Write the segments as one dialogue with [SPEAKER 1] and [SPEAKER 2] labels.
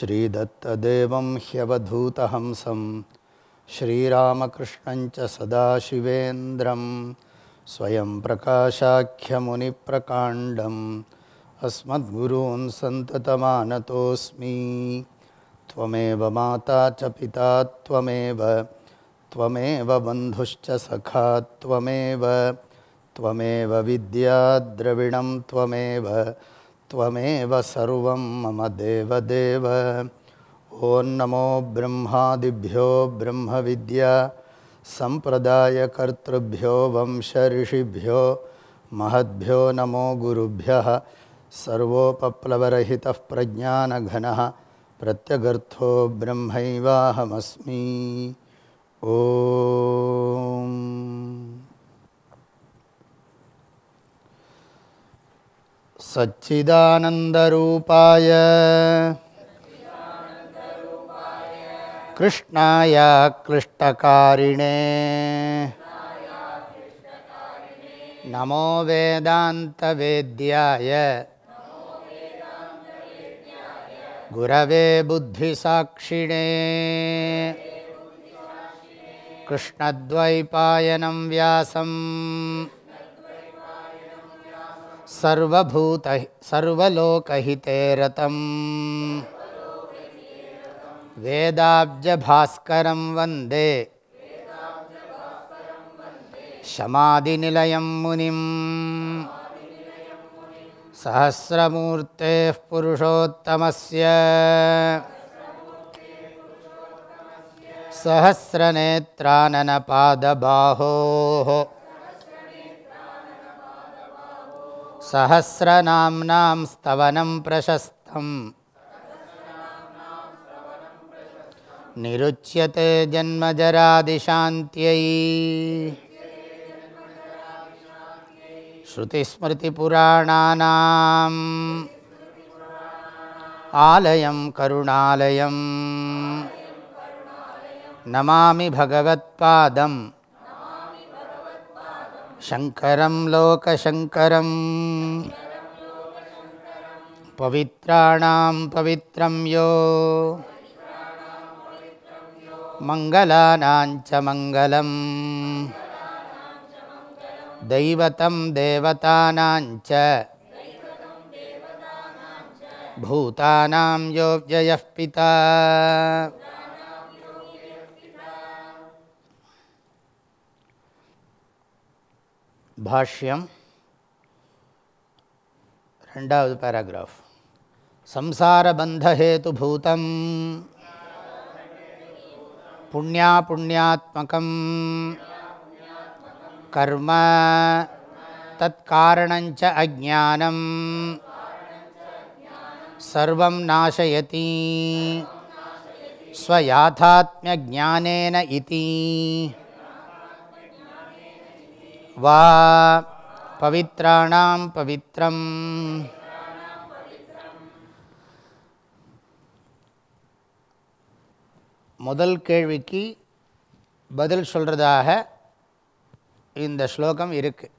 [SPEAKER 1] श्रीदत्तदेवं ह्यवधूतहंसं, श्रीरामकृष्णञ्च सदाशिवेन्द्रं, स्वयं प्रकाशाख्यमुनिप्रकाण्डम्, अस्मद्गुरून् सन्ततमानतोऽस्मि। त्वमेव माता च पिता, त्वमेव त्वमेव सखा, त्वमेव त्वमेव त्वमेव सर्वं मम देवदेव। ॐ नमो ब्रह्मादिभ्यो ब्रह्मविद्या, सम्प्रदायकर्तृभ्यो, वंशऋषिभ्यो, महद्भ्यो नमो गुरुभ्यः। सर्वोपप्लवरहितः प्रज्ञानघनः, प्रत्यगर्थो ब्रह्मैवाहमस्मि। ॐ सच्चिदानन्दरूपाय। कृष्णाय क्लिष्टकारिणे। नमो वेदान्तवेद्याय। गुरवे बुद्धिसाक्षिणे। कृष्णद्वैपायनं व्यासम् सर्वलोकहिते रतं वेदाब्जभास्करं वन्दे। शमादिनिलयं मुनिं सहस्रमूर्तेः पुरुषोत्तमस्य। सहस्रनेत्राननपादबाहोः सहस्रनाम्नां स्तवनं प्रशस्तम्। निरुच्यते जन्मजरादिशान्त्यै। श्रुतिस्मृतिपुराणानाम्। आलयं करुणालयं नमामि भगवत्पादम् शङ्करं लोकशङ्करम्। पवित्राणां पवित्रं यो। मङ्गलानाञ्च मङ्गलम्। दैवतं देवतानाञ्च भूतानां यो व्ययः पिता பாஷ்யம் ரெண்டாவது பேராகிராஃப் சம்சாரபந்தஹேதுபூதம் புண்ணியா புண்ணியாத்மகம் கர்ம தத்காரணஞ்ச அஜானம் சர்வம் நாசயதி ஸ்வயாதாத்மியஜானேன இதி வா பவித்ராணாம் பவித்ரம் முதல் கேள்விக்கு பதில் சொல்கிறதாக இந்த ஸ்லோகம் இருக்குது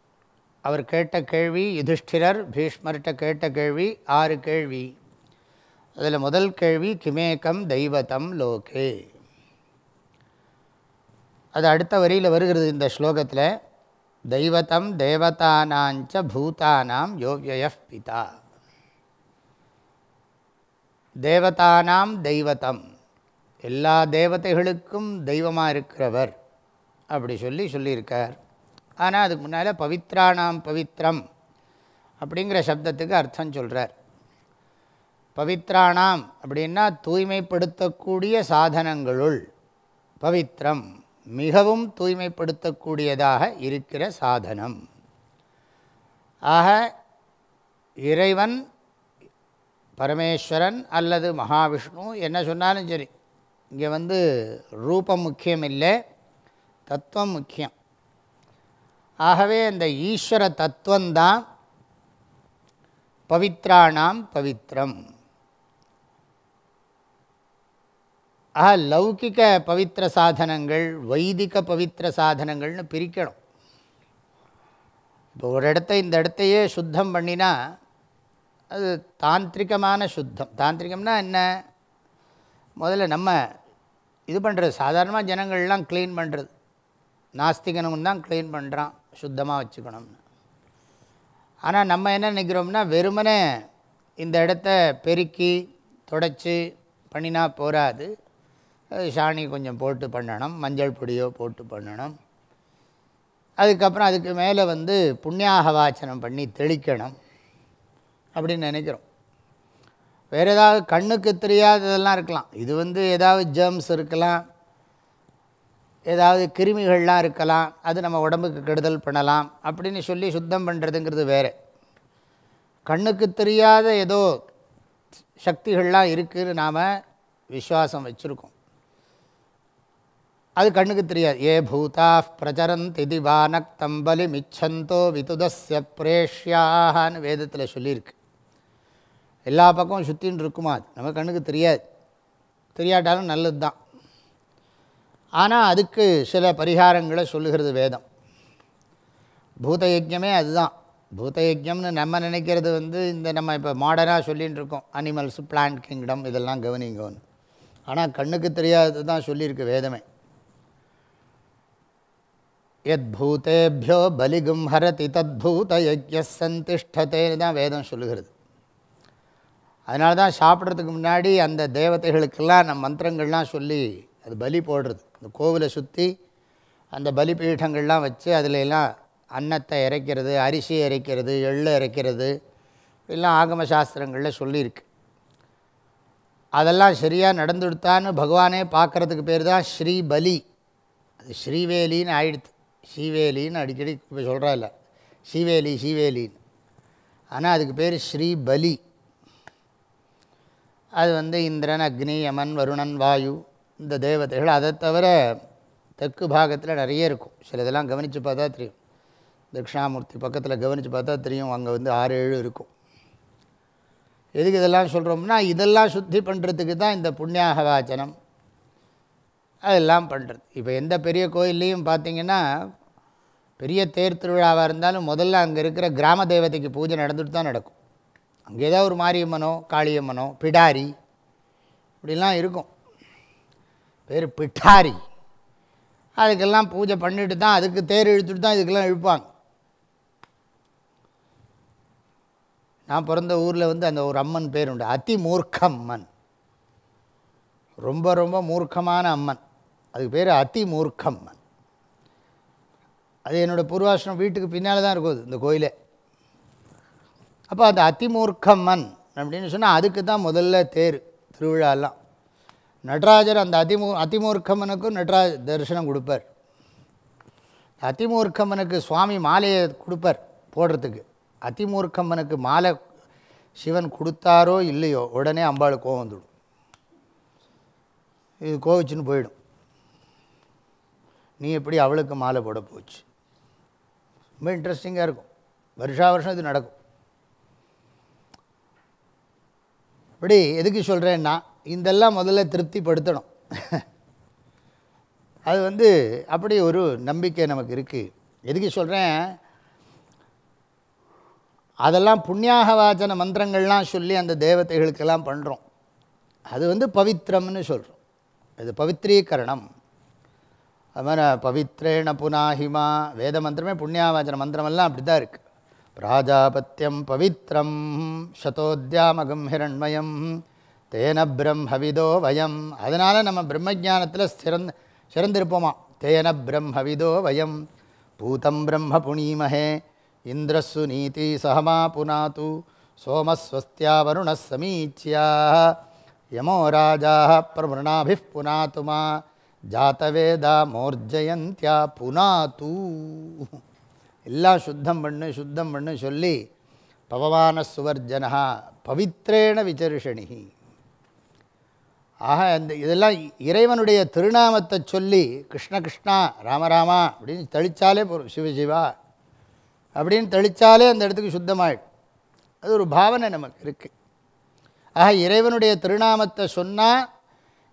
[SPEAKER 1] அவர் கேட்ட கேள்வி யுதிஷ்டிரர் பீஷ்மர்கிட்ட கேட்ட கேள்வி ஆறு கேள்வி. அதில் முதல் கேள்வி கிமேக்கம் தெய்வத்தம் லோகே. அது அடுத்த வரியில் வருகிறது இந்த ஸ்லோகத்தில். தெய்வத்தம் தேவதானாஞ்ச பூதானாம் யோவிய பிதா. தேவதானாம் தெய்வத்தம் எல்லா தேவதைகளுக்கும் தெய்வமாக இருக்கிறவர் அப்படி சொல்லி சொல்லியிருக்கார். ஆனால் அதுக்கு முன்னால் பவித்ராணாம் பவித்ரம் அப்படிங்கிற சப்தத்துக்கு அர்த்தம் சொல்கிறார் பவித்ராணாம் அப்படின்னா தூய்மைப்படுத்தக்கூடிய சாதனங்களுள் பவித்ரம். மிகவும் தூய்மைப்படுத்தக்கூடியதாக இருக்கிற சாதனம். ஆக இறைவன் பரமேஸ்வரன் அல்லது மகாவிஷ்ணு என்ன சொன்னாலும் சரி இங்கே வந்து ரூபம் முக்கியம் இல்லை தத்துவம் முக்கியம். ஆகவே அந்த ஈஸ்வர தத்துவந்தான் பவித்ராணாம் பவித்ரம். ஆக லௌகிக பவித்திர சாதனங்கள் வைதிக பவித்திர சாதனங்கள்னு பிரிக்கணும். இப்போ ஒரு இடத்த இந்த இடத்தையே சுத்தம் பண்ணினா அது தாந்திரிகமான சுத்தம். தாந்திரிகம்னா என்ன? முதல்ல நம்ம இது பண்ணுறது சாதாரணமாக ஜனங்கள்லாம் க்ளீன் பண்ணுறது நாஸ்திகனும் தான் க்ளீன் பண்ணுறான் சுத்தமாக வச்சுக்கணும்னு. ஆனால் நம்ம என்ன நினைக்கிறோம்னா வெறுமனே இந்த இடத்த பெருக்கி தொடச்சி பண்ணினா போராது சாணி கொஞ்சம் போட்டு பண்ணணும் மஞ்சள் பொடியோ போட்டு பண்ணணும். அதுக்கப்புறம் அதுக்கு மேலே வந்து புண்ணியாக வாச்சனம் பண்ணி தெளிக்கணும் அப்படின்னு நினைக்கிறோம். வேறு ஏதாவது கண்ணுக்கு தெரியாததெல்லாம் இருக்கலாம். இது வந்து ஏதாவது ஜெர்ம்ஸ் இருக்கலாம். ஏதாவது கிருமிகள்லாம் இருக்கலாம். அது நம்ம உடம்புக்கு கெடுதல் பண்ணலாம் அப்படின்னு சொல்லி சுத்தம் பண்ணுறதுங்கிறது வேறு. கண்ணுக்கு தெரியாத ஏதோ சக்திகள்லாம் இருக்குதுன்னு நாம் விஸ்வாசம் வச்சுருக்கோம். அது கண்ணுக்கு தெரியாது. ஏ பூதா பிரச்சரந்தி வானக் தம்பலி மிச்சந்தோ விதுதஸ்ய பிரேஷ்யான்னு வேதத்தில் சொல்லியிருக்கு. எல்லா பக்கமும் சுற்றின்னு இருக்குமா? அது நம்ம கண்ணுக்கு தெரியாது. தெரியாட்டாலும் நல்லது தான் ஆனால் அதுக்கு சில பரிகாரங்களை சொல்லுகிறது வேதம். பூதயஜமே அதுதான். பூதயஜம்னு நம்ம நினைக்கிறது வந்து இந்த நம்ம இப்போ மாடர்னாக சொல்லின்னு இருக்கோம். அனிமல்ஸ் பிளான்ட் கிங்டம் இதெல்லாம் கவனிங்கன்னு. ஆனால் கண்ணுக்கு தெரியாதது தான் சொல்லியிருக்கு வேதமே. எத் பலிகும் ஹரதி தத் பூத யஜ்ய தான் வேதம் சொல்லுகிறது. அதனால தான் சாப்பிட்றதுக்கு முன்னாடி அந்த தேவதைகளுக்கெல்லாம் நம் மந்திரங்கள்லாம் சொல்லி அது பலி போடுறது. அந்த கோவிலை சுற்றி அந்த பலிபீடங்கள்லாம் வச்சு அதில் எல்லாம் அன்னத்தை இறைக்கிறது அரிசி இறைக்கிறது எள்ளு இறைக்கிறது எல்லாம் ஆகம சாஸ்திரங்களில் சொல்லியிருக்கு. அதெல்லாம் சரியாக நடந்துடுத்தான்னு பகவானே பார்க்குறதுக்கு பேர் தான் ஸ்ரீ பலி அது ஸ்ரீவேலின்னு ஆயிடுத்து. ஸ்ரீவேலின்னு அடிக்கடி இப்போ சொல்கிறா இல்லை ஸ்ரீவேலி சீவேலின்னு. ஆனால் அதுக்கு பேர் ஸ்ரீ பலி. அது வந்து இந்திரன் அக்னி யமன் வருணன் வாயு இந்த தேவதைகள். அதை தவிர தெற்கு பாகத்தில் நிறைய இருக்கும். சில இதெல்லாம் கவனித்து பார்த்தா தெரியும். தட்சிணாமூர்த்தி பக்கத்தில் கவனித்து பார்த்தா தெரியும். அங்கே வந்து ஆறு ஏழு இருக்கும். எதுக்கு இதெல்லாம் சொல்கிறோம்னா இதெல்லாம் சுத்தி பண்ணுறதுக்கு தான் இந்த புண்ணியாக வாச்சனம் அதெல்லாம் பண்ணுறது இப்போ எந்த பெரிய கோயில்லையும் பார்த்தீங்கன்னா பெரிய தேர் திருவிழாவாக இருந்தாலும் முதல்ல அங்கே இருக்கிற கிராம தேவதைக்கு பூஜை நடந்துட்டு தான் நடக்கும். அங்கே ஏதாவது ஒரு மாரியம்மனோ காளியம்மனோ பிடாரி இப்படிலாம் இருக்கும். பேர் பிட்டாரி. அதுக்கெல்லாம் பூஜை பண்ணிட்டு தான் அதுக்கு தேர் இழுத்துட்டு தான் இதுக்கெல்லாம் இழுப்பாங்க. நான் பிறந்த ஊரில் வந்து அந்த ஒரு அம்மன் பேர் உண்டு. அதி மூர்க்கம்மன். ரொம்ப ரொம்ப மூர்க்கமான அம்மன். அதுக்கு பேர் அத்திமூர்க்கம்மன் அது என்னோடய பூர்வாசிரம் வீட்டுக்கு பின்னால் தான் இருக்கும் இந்த கோயிலே. அப்போ அந்த அதிமூர்க்கம்மன் அப்படின்னு சொன்னால் அதுக்கு தான் முதல்ல தேர் திருவிழாலாம் நடராஜர் அந்த அதிமூ அதிமூர்க்கம்மனுக்கும் நடராஜ தரிசனம் கொடுப்பார். அதிமூர்க்கம்மனுக்கு சுவாமி மாலையை கொடுப்பார் போடுறதுக்கு. அதிமூர்க்கம்மனுக்கு மாலை சிவன் கொடுத்தாரோ இல்லையோ உடனே அம்பாளுக்கு கோவம் வந்துடும். இது கோவிச்சுன்னு போயிடும். நீ எப்படி அவளுக்கு மாலை போட போச்சு? ரொம்ப இன்ட்ரெஸ்டிங்காக இருக்கும். வருஷா வருஷம் இது நடக்கும். இப்படி எதுக்கு சொல்கிறேன்னா இதெல்லாம் முதல்ல திருப்திப்படுத்தணும். அது வந்து அப்படி ஒரு நம்பிக்கை நமக்கு இருக்குது எதுக்கு சொல்கிறேன் அதெல்லாம் புண்ணியாக வாச்சன மந்திரங்கள்லாம் சொல்லி அந்த தேவதைகளுக்கெல்லாம் பண்ணுறோம் அது வந்து பவித்திரம்னு சொல்கிறோம் இது பவித்ரீகரணம். அது மாதிரி பவித்ரேண புனாஹிமா. வேத மந்திரமே புண்ணியாவாச்சன மந்திரமெல்லாம் அப்படி தான் இருக்குது பிராஜாபத்தியம் பவித்ரம் சதோத்யாமகம் ஹிரண்மயம். தேன பிரம்மவிதோ வயம். அதனால் நம்ம பிரம்மஜானத்தில் சிறந்த சிறந்திருப்போமா? தேன பிரம்மவிதோ வயம். பூதம் பிரம்ம புனீமஹே இந்திரசு நீதி சகமா புனாத்து சோமஸ்வஸ்தியா வருண சமீச்சியா. யமோ ராஜா பிரமணாபி புனாத்துமா ஜாத்தவேதா மோர்ஜயந்தியா புனாத்து எல்லாம் சுத்தம் பண்ணு சுத்தம் பண்ணு சொல்லி பவமான சுவர்ஜனா பவித்ரேண விசர்ஷணி ஆக இந்த இதெல்லாம் இறைவனுடைய திருநாமத்தை சொல்லி கிருஷ்ண கிருஷ்ணா ராமராமா அப்படின்னு தெளித்தாலே போகிறோம் சிவசிவா அப்படின்னு தெளித்தாலே அந்த இடத்துக்கு சுத்தமாயிடும். அது ஒரு பாவனை நமக்கு இருக்குது ஆக இறைவனுடைய திருநாமத்தை சொன்னால்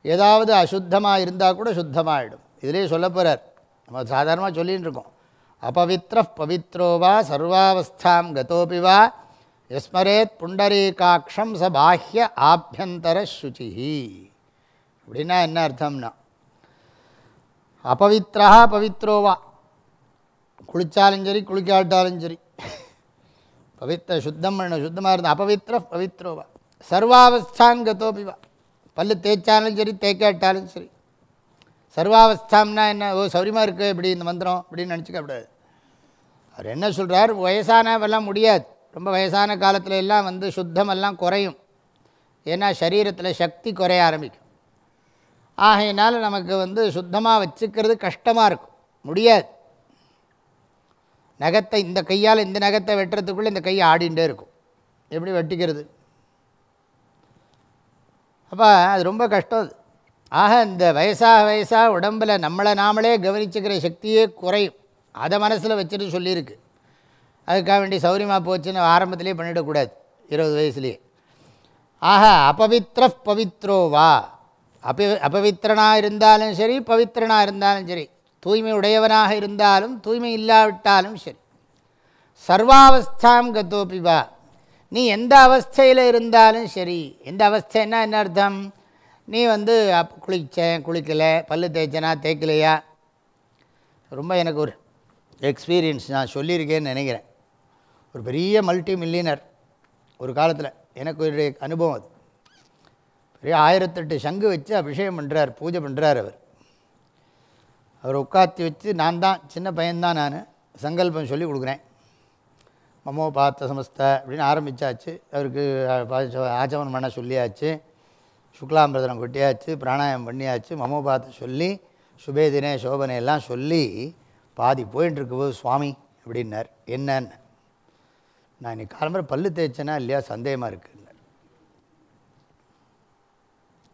[SPEAKER 1] ஏதாவது அசுத்தமாக இருந்தால் கூட சுத்தமாகிடும் இதிலே சொல்ல போகிறார் நம்ம சாதாரணமாக சொல்லின்னு இருக்கோம் அபவித்ர பவித்ரோவா சர்வாவஸ்தாம் கதோபி வா எஸ்மரேத் புண்டரீகாட்சம் ச பாஹ்ய ஆபியந்தர சுச்சிஹி. அப்படின்னா என்ன அர்த்தம்னா அபவித்ரா பவித்ரோவா குளித்தாலும் சரி குளிக்காட்டாலும் சரி. பவித்திர சுத்தம் பண்ண சுத்தமாக இருந்த அபவித்ர பவித்ரோவா சர்வாவஸ்தாங்கத்தோபிவா பல்லு தேய்ச்சாலும் சரி தேய்க்காட்டாலும் சரி. சர்வாவஸ்தாம்னா என்ன? ஓ சௌரியமாக இருக்குது இப்படி இந்த மந்திரம் அப்படின்னு நினச்சிக்க கூடாது. அவர் என்ன சொல்கிறார் வயசானவெல்லாம் முடியாது. ரொம்ப வயசான காலத்துல எல்லாம் வந்து சுத்தமெல்லாம் குறையும். ஏன்னா சரீரத்தில் சக்தி குறைய ஆரம்பிக்கும். ஆகையினால நமக்கு வந்து சுத்தமாக வச்சுக்கிறது கஷ்டமாக இருக்கும். முடியாது. நகத்தை இந்த கையால் இந்த நகத்தை வெட்டுறதுக்குள்ளே இந்த கை ஆடிகிட்டே இருக்கும். எப்படி வெட்டிக்கிறது? அப்போ அது ரொம்ப கஷ்டம் அது. ஆக இந்த வயசாக வயசாக உடம்பில் நம்மளை நாமளே கவனிச்சுக்கிற சக்தியே குறையும். அதை மனசில் வச்சுட்டு சொல்லியிருக்கு. அதுக்காக வேண்டி சௌரியமாக போச்சுன்னு ஆரம்பத்திலே பண்ணிடக்கூடாது இருபது வயசுலேயே. ஆக அபவித்ர பவித்ரோவா அபி அபவித்திரனாக இருந்தாலும் சரி பவித்திரனாக இருந்தாலும் சரி. தூய்மை உடையவனாக இருந்தாலும் தூய்மை இல்லாவிட்டாலும் சரி. சர்வாவஸ்தாம் கத்தோப்பிவா நீ எந்த அவஸ்தையில் இருந்தாலும் சரி. எந்த அவஸ்தைன்னா என்ன அர்த்தம்? நீ வந்து அப் குளித்தேன் குளிக்கலை பல்லு தேய்ச்சனா தேய்க்கலையா? ரொம்ப எனக்கு ஒரு எக்ஸ்பீரியன்ஸ் நான் சொல்லியிருக்கேன்னு நினைக்கிறேன். ஒரு பெரிய மல்டி மில்லியனர் ஒரு காலத்தில். எனக்கு ஒரு அனுபவம் அது. பெரிய ஆயிரத்தெட்டு சங்கு வச்சு அபிஷேகம் பண்ணுறார் பூஜை பண்ணுறார் அவர். அவர் உட்காத்தி வச்சு நான் தான் சின்ன பையன்தான் நான். சங்கல்பம் சொல்லி கொடுக்குறேன். மமோ பார்த்த சமஸ்த அப்படின்னு ஆரம்பித்தாச்சு அவருக்கு ஆச்சமனம் பண்ண சொல்லியாச்சு. சுக்லாம்பிரதனம் கொட்டியாச்சு பிராணாயம் பண்ணியாச்சு மமோ பார்த்து சொல்லி சுபேதினே சோபனை எல்லாம் சொல்லி பாதி போயின்னு இருக்கும்போது சுவாமி அப்படின்னார். என்னன்னு? நான் இன்னைக்கு காலம்பரை பல்லு தேய்ச்சேனா இல்லையா? சந்தேகமாக இருக்குன்னார்.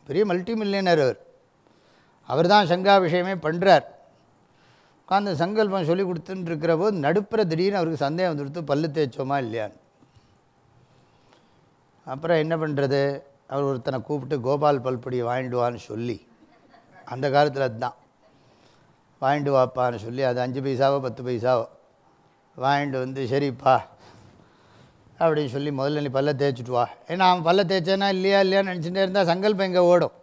[SPEAKER 1] பெரிய மல்டி மில்லியனர் அவர். அவர் தான் சங்கா விஷயமே பண்ணுறார் உட்காந்து சங்கல்பம் சொல்லி கொடுத்துட்டு இருக்கிற போது நடுப்புற திடீர்னு அவருக்கு சந்தேகம் வந்துடுத்து பல்லு தேய்ச்சோமா இல்லையான்னு அப்புறம் என்ன பண்ணுறது அவர் ஒருத்தனை கூப்பிட்டு கோபால் பல்பொடியை வாங்கிட்டு வான்னு சொல்லி. அந்த காலத்தில் அதுதான். வாங்கிட்டு வாப்பான்னு சொல்லி அது அஞ்சு பைசாவோ பத்து பைசாவோ வாங்கிட்டு வந்து சரிப்பா அப்படின்னு சொல்லி முதல்ல நீ பல்ல தேய்ச்சிட்டு வா. ஏன்னா அவன் பல்ல தேய்ச்சேன்னா இல்லையா இல்லையான்னு நினச்சிட்டே இருந்தால் சங்கல்பம் எங்கே ஓடும்.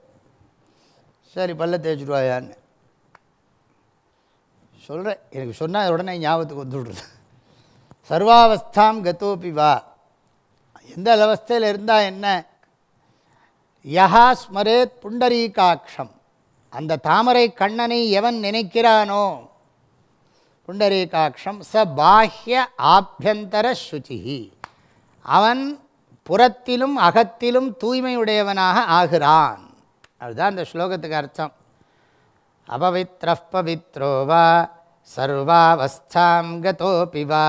[SPEAKER 1] சரி பல்ல தேய்ச்சிட்டு வாயான்னு. சொல்கிறேன் எனக்கு சொன்னால் உடனே ஞாபகத்துக்கு வந்துவிடுறது சர்வாவஸ்தாம் கத்தோப்பி வா. எந்த அவஸ்தையில் இருந்தால் என்ன? யஹா ஸ்மரேத் புண்டரீகாட்சம். அந்த தாமரை கண்ணனை எவன் நினைக்கிறானோ? புண்டரீகாட்சம் ச பாஹ்ய ஆபியந்தர சுச்சிஹி. அவன் புறத்திலும் அகத்திலும் தூய்மையுடையவனாக ஆகிறான். அதுதான் அந்த ஸ்லோகத்துக்கு அர்த்தம். அபவித்ர பவித்ரோ வா சர்வாவஸ்தாம் கதோபி வா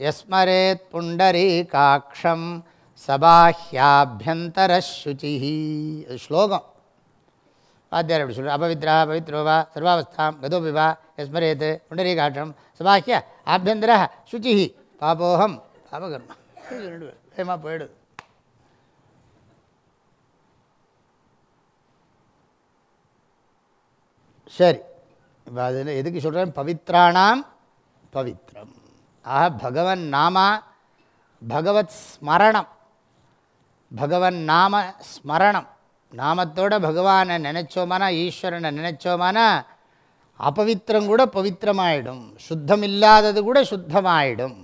[SPEAKER 1] யஸ்மரேத் புண்டரீகாட்சம் சபாஹ்யாபியந்தர சுச்சிஹி அது ஸ்லோகம் வாத்தியார் அப்படி சொல்கிறார் அபவித்ரா பவித்ரோ வா சர்வாவஸ்தாம் கதோபி வா யஸ்மரேத் புண்டரீகாட்சம் சபாஹ்ய ஆபியந்தர சுச்சிஹி பாபோகம் பாபகர்மா வேகமாக போயிடுது சரி இப்போ அது எதுக்கு சொல்கிறேன் பவித்ராணாம் பவித்ரம். ஆக பகவன் நாமா பகவத் ஸ்மரணம். பகவன் நாம ஸ்மரணம். நாமத்தோட பகவானை நினச்சோமானா ஈஸ்வரனை நினச்சோமானா அபவித்திரம் கூட பவித்திரமாயிடும் சுத்தம் இல்லாதது கூட சுத்தமாயிடும்.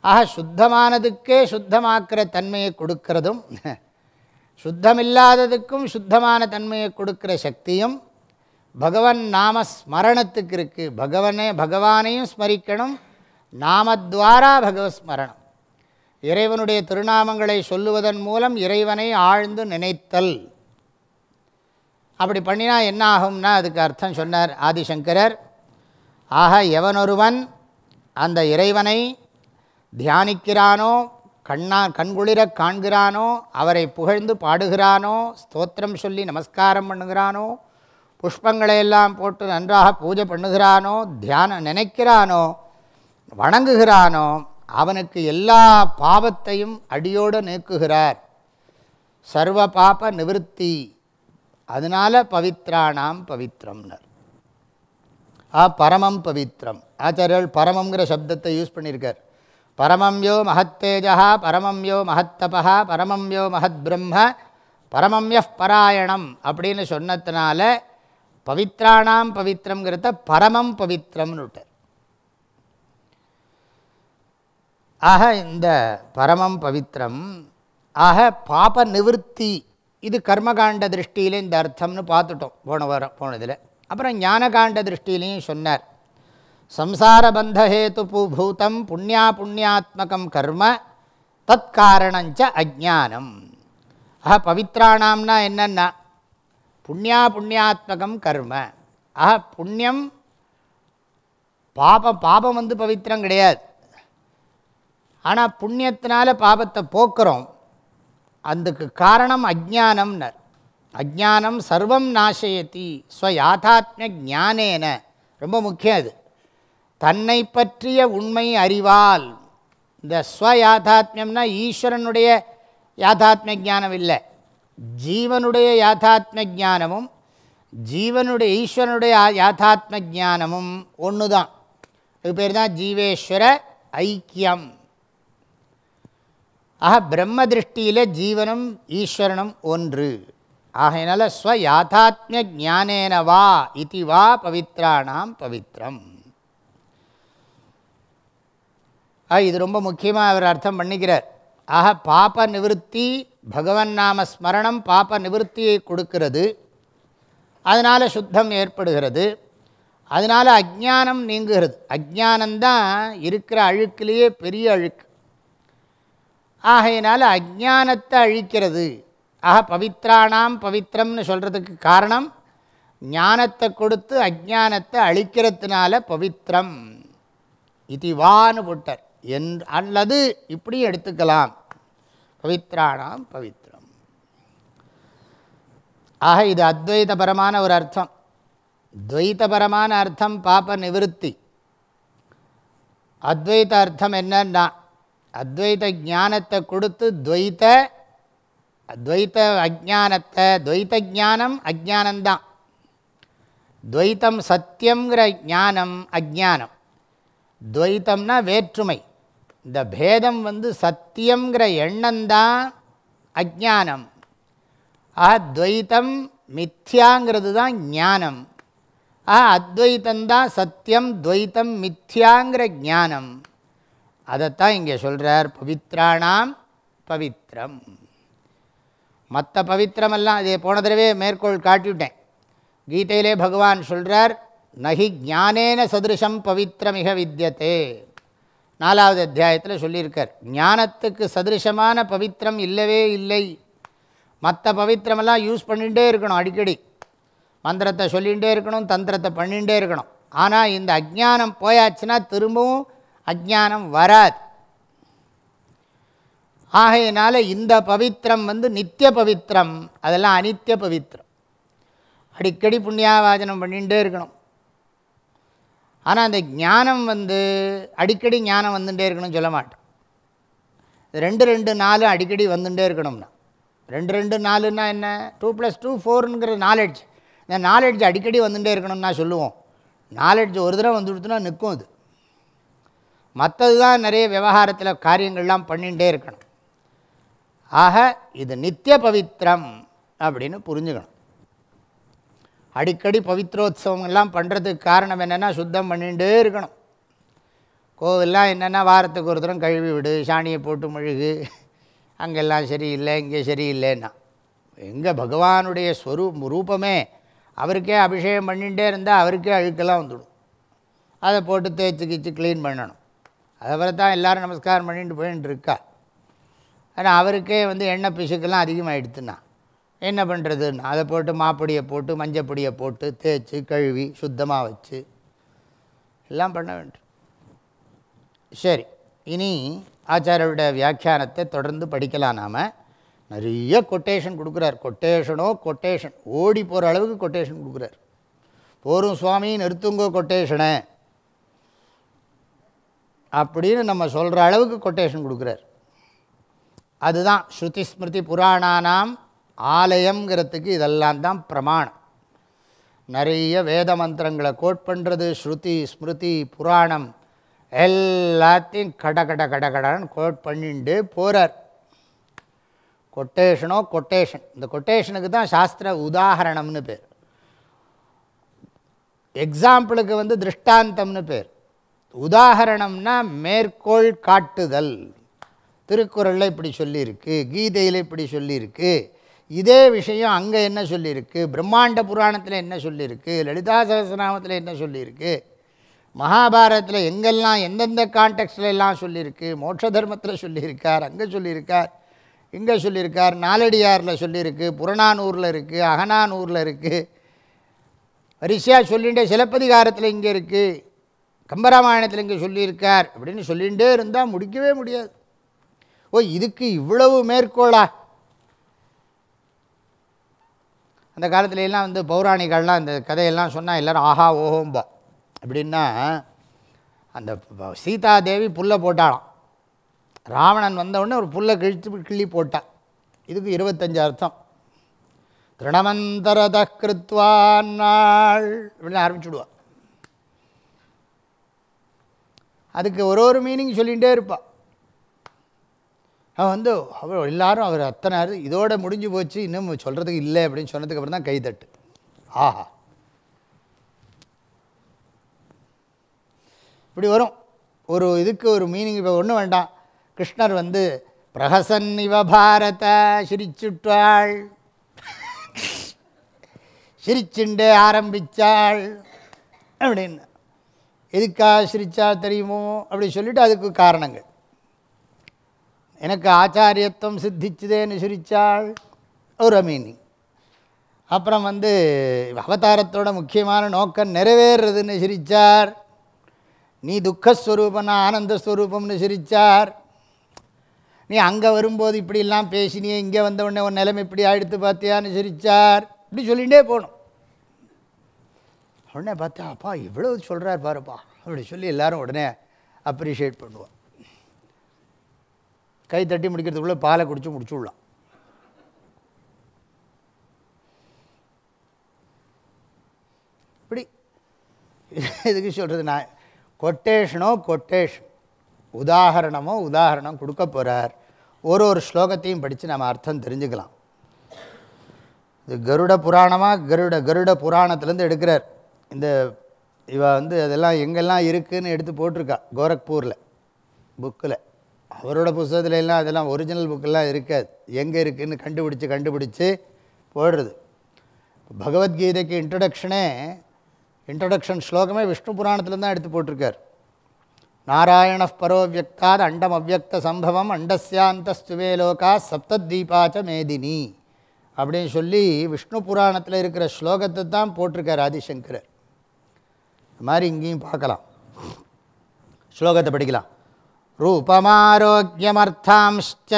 [SPEAKER 1] ஆக சுத்தமானதுக்கே சுத்தமாக்குற தன்மையை கொடுக்கறதும் சுத்தமில்லாததுக்கும் சுத்தமான தன்மையை கொடுக்கிற சக்தியும் பகவன் நாம ஸ்மரணத்துக்கு இருக்குது பகவனே பகவானையும் ஸ்மரிக்கணும். நாமத்வாரா பகவத் ஸ்மரணம். இறைவனுடைய திருநாமங்களை சொல்லுவதன் மூலம் இறைவனை ஆழ்ந்து நினைத்தல். அப்படி பண்ணினா என்ன ஆகும்னா அதுக்கு அர்த்தம் சொன்னார் ஆதிசங்கரர். ஆக எவனொருவன் அந்த இறைவனை தியானிக்கிறானோ கண்ணா கண்குளிர காண்கிறானோ அவரை புகழ்ந்து பாடுகிறானோ ஸ்தோத்திரம் சொல்லி நமஸ்காரம் பண்ணுகிறானோ புஷ்பங்களை எல்லாம் போட்டு நன்றாக பூஜை பண்ணுகிறானோ தியானம் நினைக்கிறானோ வணங்குகிறானோ அவனுக்கு எல்லா பாவத்தையும் அடியோடு நீக்குகிறார். சர்வ பாப நிவர்த்தி. அதனால் பவித்ராணாம் பவித்ரம்னர். ஆ பரமம் பவித்ரம். ஆச்சாரியர்கள் பரமங்கிற சப்தத்தை யூஸ் பண்ணியிருக்கார். பரமம் யோ மகத்தேஜா பரமம் யோ மகத்தபா பரமம் யோ மகத் பிரம்ம பரமம் பராயணம் அப்படின்னு சொன்னதுனால பவித்ராணாம் பவித்திரங்கிறத பரமம் பவித்திரம்னு விட்டார் ஆக இந்த பரமம் பவித்திரம் ஆக பாப நிவர்த்தி இது கர்மகாண்ட திருஷ்டியில் இந்த அர்த்தம்னு பார்த்துட்டோம் போன வாரம் போனதில் அப்புறம் ஞானகாண்ட திருஷ்டிலையும் சொன்னார். சம்சார பந்தஹேத்து பூபூதம் புண்ணியா புண்ணியாத்மகம் கர்ம தத்காரணஞ்ச அஜானம் ஆஹா பவித்ராணாம்னா என்னென்னா புண்ணியா புண்ணியாத்மகம் கர்ம. ஆக புண்ணியம் பாபம் பாபம் வந்து பவித்திரம் கிடையாது. ஆனால் புண்ணியத்தினால பாபத்தை போக்குறோம். அதுக்கு காரணம் அஜானம்னர் அஜானம் சர்வம் நாசயத்தி ஸ்வயாதாத்மிய ஞானேன. ரொம்ப முக்கியம் அது. தன்னை பற்றிய உண்மை அறிவால். இந்த ஸ்வயாதாத்மியம்னா ஈஸ்வரனுடைய யாதாத்மிய ஜானம் இல்லை. ஜீவனுடைய யாத்தாத்ம ஞானமும் ஜீவனுடைய ஈஸ்வரனுடைய யாதாத்ம ஞானமும் ஒன்று தான் இது பேர் தான் ஜீவேஸ்வர ஐக்கியம். ஆக பிரம்ம திருஷ்டியில் ஜீவனும் ஈஸ்வரனும் ஒன்று. ஆகையினால ஸ்வயாதாத்மிய ஜானேன வா இது வா பவித்ராணாம் பவித்ரம். ஆ இது ரொம்ப முக்கியமாக அவர் அர்த்தம் பண்ணிக்கிறார். ஆக பாப நிவர்த்தி பகவன் நாம ஸ்மரணம் பாப நிவர்த்தியை கொடுக்கிறது. அதனால் சுத்தம் ஏற்படுகிறது. அதனால் அஜானம் நீங்குகிறது. அஜானந்தான் இருக்கிற அழுக்கிலேயே பெரிய அழுக்கு. ஆகையினால் அஜானத்தை அழிக்கிறது. ஆக பவித்ராணாம் பவித்திரம்னு சொல்கிறதுக்கு காரணம் ஞானத்தை கொடுத்து அஜானத்தை அழிக்கிறதுனால பவித்ரம். இதுவான்னு போட்டார். என் அல்லது இப்படி எடுத்துக்கலாம். பவித்ராணாம் பவித்ரம். ஆக இது அத்வைதபரமான ஒரு அர்த்தம். துவைத்தபரமான அர்த்தம் பாப நிவிருத்தி. அத்வைத அர்த்தம் என்னன்னா அத்வைத ஜானத்தை கொடுத்து துவைத்த துவைத்த அஜானத்தை துவைத்த ஜானம் அஜானந்தான் துவைத்தம் சத்தியங்கிற ஞானம் அஜானம் துவைத்தம்னா வேற்றுமை. இந்த பேதம் வந்து சத்தியங்கிற எண்ணம்தான் அஜானம் ஆ துவைத்தம் மித்யாங்கிறது தான் ஞானம். ஆ அத்வைத்தந்தான் சத்தியம் துவைத்தம் மித்யாங்கிற ஞானம். அதைத்தான் இங்கே சொல்கிறார் பவித்ராணாம் பவித்ரம். மற்ற பவித்திரமெல்லாம் இதே போன தடவை மேற்கோள் காட்டிவிட்டேன். கீதையிலே பகவான் சொல்கிறார் நகி ஜானேன சதிருஷம் பவித்திரமிக வித்தியதே நாலாவது அத்தியாயத்தில் சொல்லியிருக்கார். ஞானத்துக்கு சதிருஷமான பவித்திரம் இல்லவே இல்லை. மற்ற பவித்திரமெல்லாம் யூஸ் பண்ணிகிட்டே இருக்கணும் அடிக்கடி. மந்திரத்தை சொல்லிகிட்டே இருக்கணும் தந்திரத்தை பண்ணிகிட்டே இருக்கணும். ஆனால் இந்த அஜ்ஞானம் போயாச்சுன்னா திரும்பவும் அஜானம் வராது. ஆகையினால இந்த பவித்திரம் வந்து நித்திய பவித்திரம் அதெல்லாம் அனித்திய பவித்திரம் அடிக்கடி புண்ணியாவாஜனம் பண்ணிகிட்டே இருக்கணும். ஆனால் அந்த ஞானம் வந்து அடிக்கடி ஞானம் வந்துட்டே இருக்கணும்னு சொல்ல மாட்டேன். ரெண்டு ரெண்டு நாலு அடிக்கடி வந்துட்டே இருக்கணும்னா. ரெண்டு ரெண்டு நாலுன்னா என்ன? டூ ப்ளஸ் டூ ஃபோருங்கிற நாலெட்ஜ் இந்த நாலெட்ஜ் அடிக்கடி வந்துட்டே இருக்கணும்னா சொல்லுவோம். நாலெட்ஜ் ஒரு தடவை வந்து வந்துடுத்துனா நிற்கும் அது. மற்றது தான் நிறைய விவகாரத்தில் காரியங்கள்லாம் பண்ணிகிட்டே இருக்கணும். ஆக இது நித்திய பவித்திரம் அப்படின்னு புரிஞ்சுக்கணும். அடிக்கடி பவித்ரோத்சவங்கள்லாம் பண்ணுறதுக்கு காரணம் என்னென்னா சுத்தம் பண்ணிகிட்டே இருக்கணும். கோவில்லாம் என்னென்னா வாரத்துக்கு ஒரு தரம் கழுவி விடு சாணியை போட்டு மெழுகு அங்கெல்லாம் சரியில்லை இங்கே சரியில்லைன்னா. எங்கே பகவானுடைய ஸ்வரூ ரூபமே அவருக்கே அபிஷேகம் பண்ணிகிட்டே இருந்தால் அவருக்கே அழுக்கெல்லாம் வந்துடும். அதை போட்டு தேய்ச்சி கிச்சு க்ளீன் பண்ணணும். அதை தான் எல்லோரும் நமஸ்காரம் பண்ணிட்டு போயின்னு இருக்கா. ஆனால் அவருக்கே வந்து எண்ணெய் பிசுக்கெல்லாம் அதிகமாகிடுத்துன்னா என்ன பண்ணுறதுன்னு அதை போட்டு மாப்பொடியை போட்டு மஞ்சப்பொடியை போட்டு தேய்ச்சி கழுவி சுத்தமாக வச்சு எல்லாம் பண்ண வேண்டும். சரி இனி ஆச்சாரியோட வியாக்கியானத்தை தொடர்ந்து படிக்கலாம் நாம். நிறைய கொட்டேஷன் கொடுக்குறார். கொட்டேஷனோ கொட்டேஷன் ஓடி போகிற அளவுக்கு கொட்டேஷன் கொடுக்குறார். போரும் சுவாமி நிறுத்துங்கோ கொட்டேஷனை அப்படின்னு நம்ம சொல்கிற அளவுக்கு கொட்டேஷன் கொடுக்குறார். அதுதான் ஸ்ருதி ஸ்மிருதி புராணானாம் ஆலயங்கிறதுக்கு இதெல்லாம் தான் பிரமாணம். நிறைய வேத மந்திரங்களை கோட் பண்ணுறது ஸ்ருதி ஸ்மிருதி புராணம் எல்லாத்தையும் கட கட கட கடன்னு கோட் பண்ணிட்டு போகிறார் கொட்டேஷனோ கொட்டேஷன். இந்த கொட்டேஷனுக்கு தான் சாஸ்திர உதாகரணம்னு பேர். எக்ஸாம்பிளுக்கு வந்து திருஷ்டாந்தம்னு பேர். உதாகரணம்னா மேற்கோள் காட்டுதல். திருக்குறளில் இப்படி சொல்லியிருக்கு கீதையில் இப்படி சொல்லியிருக்கு. இதே விஷயம் அங்கே என்ன சொல்லியிருக்கு? பிரம்மாண்ட புராணத்தில் என்ன சொல்லியிருக்கு? லலிதா சகசநாமத்தில் என்ன சொல்லியிருக்கு? மகாபாரதத்தில் எங்கெல்லாம் எந்தெந்த கான்டெக்ட்ல எல்லாம் சொல்லியிருக்கு? மோட்ச தர்மத்தில் சொல்லியிருக்கார் அங்கே சொல்லியிருக்கார் இங்கே சொல்லியிருக்கார் நாலடியாரில் சொல்லியிருக்கு புறநானூரில் இருக்குது அகனானூரில் இருக்குது வரிசையாக சொல்லிகிட்டே சிலப்பதிகாரத்தில் இங்கே இருக்குது கம்பராமாயணத்தில் இங்கே சொல்லியிருக்கார் அப்படின்னு சொல்லிகிட்டே இருந்தால் முடிக்கவே முடியாது. ஓ இதுக்கு இவ்வளவு மேற்கோளா? அந்த காலத்துல எல்லாம் வந்து பௌராணிகள்லாம் இந்த கதையெல்லாம் சொன்னால் எல்லோரும் ஆஹா ஓஹோம்பா. அப்படின்னா அந்த சீதா சீதாதேவி புல்லை போட்டாலாம் ராவணன் வந்தவுடனே ஒரு புல்லை கிழித்து கிள்ளி போட்டான். இதுக்கு இருபத்தஞ்சு அர்த்தம். திருணமந்தரத கிருத்வான்னாள் அப்படின்னு ஆரம்பிச்சுடுவான் அதுக்கு ஒரு ஒரு மீனிங் சொல்லிகிட்டே இருப்பாள் அவன் வந்து அவர் எல்லாரும் அவர் அத்தனை இதோட முடிஞ்சு போச்சு இன்னும் சொல்கிறதுக்கு இல்லை அப்படின்னு சொன்னதுக்கு அப்புறம் தான் கைதட்டு ஆஹா. இப்படி வரும். ஒரு இதுக்கு ஒரு மீனிங் இப்போ ஒன்றும் வேண்டாம். கிருஷ்ணர் வந்து பிரஹசன் இவ பாரத சிரிச்சுட்டாள். சிரிச்சுண்டே ஆரம்பித்தாள் அப்படின்னு. எதுக்காக சிரிச்சா தெரியுமோ? அப்படி சொல்லிவிட்டு அதுக்கு காரணங்கள். எனக்கு ஆச்சாரியத்துவம் சித்திச்சுதேன்னு சிரித்தாள் ஒரு மீனிங் அப்புறம் வந்து அவதாரத்தோட முக்கியமான நோக்கம் நிறைவேறுறதுன்னு சிரித்தார் நீ துக்கஸ்வரூபம்னா ஆனந்தஸ்வரூபம்னு சிரித்தார் நீ அங்கே வரும்போது இப்படிலாம் பேசினியே இங்கே வந்த உடனே உன் நிலைமை இப்படி ஆயிடுத்து பார்த்தியான்னு சிரித்தார் இப்படி சொல்லிகிட்டே போகணும். உடனே பார்த்தா அப்பா இவ்வளோ சொல்கிறார் பாருப்பா. அப்படி சொல்லி எல்லோரும் உடனே அப்ரிஷியேட் பண்ணுவோம். கை தட்டி முடிக்கிறதுக்குள்ளே பாலை குடித்து முடிச்சு விடலாம் இப்படி எதுக்கு சொல்கிறது நான் கொட்டேஷனோ கொட்டேஷன் உதாகரணமோ உதாகரணம் கொடுக்க போகிறார் ஒரு ஒரு ஸ்லோகத்தையும் படித்து நம்ம அர்த்தம் தெரிஞ்சுக்கலாம். இது கருட புராணமாக கருட கருட புராணத்துலேருந்து எடுக்கிறார். இந்த இவ வந்து அதெல்லாம் எங்கெல்லாம் இருக்குதுன்னு எடுத்து போட்டிருக்கா. கோரக்பூரில் புக்கில். அவரோட புஸ்தகத்துல எல்லாம் அதெல்லாம் ஒரிஜினல் புக்கெல்லாம் இருக்காது. எங்கே இருக்குதுன்னு கண்டுபிடிச்சி கண்டுபிடிச்சு போடுறது பகவத்கீதைக்கு இன்ட்ரடக்ஷனே இன்ட்ரடக்ஷன் ஸ்லோகமே விஷ்ணு புராணத்தில் தான் எடுத்து போட்டிருக்கார். நாராயண பரோவியக்தாத் அண்டம் அவ்வக்த சம்பவம் அண்டஸ்யாந்தஸ்துவே லோகா சப்தத்வீபாச்ச மேதினி அப்படின்னு சொல்லி விஷ்ணு புராணத்தில் இருக்கிற ஸ்லோகத்தை தான் போட்டிருக்கார் ஆதிசங்கரர். இந்த மாதிரி இங்கேயும் பார்க்கலாம். ஸ்லோகத்தை படிக்கலாம். रूपमारोग्यमर्थांश्च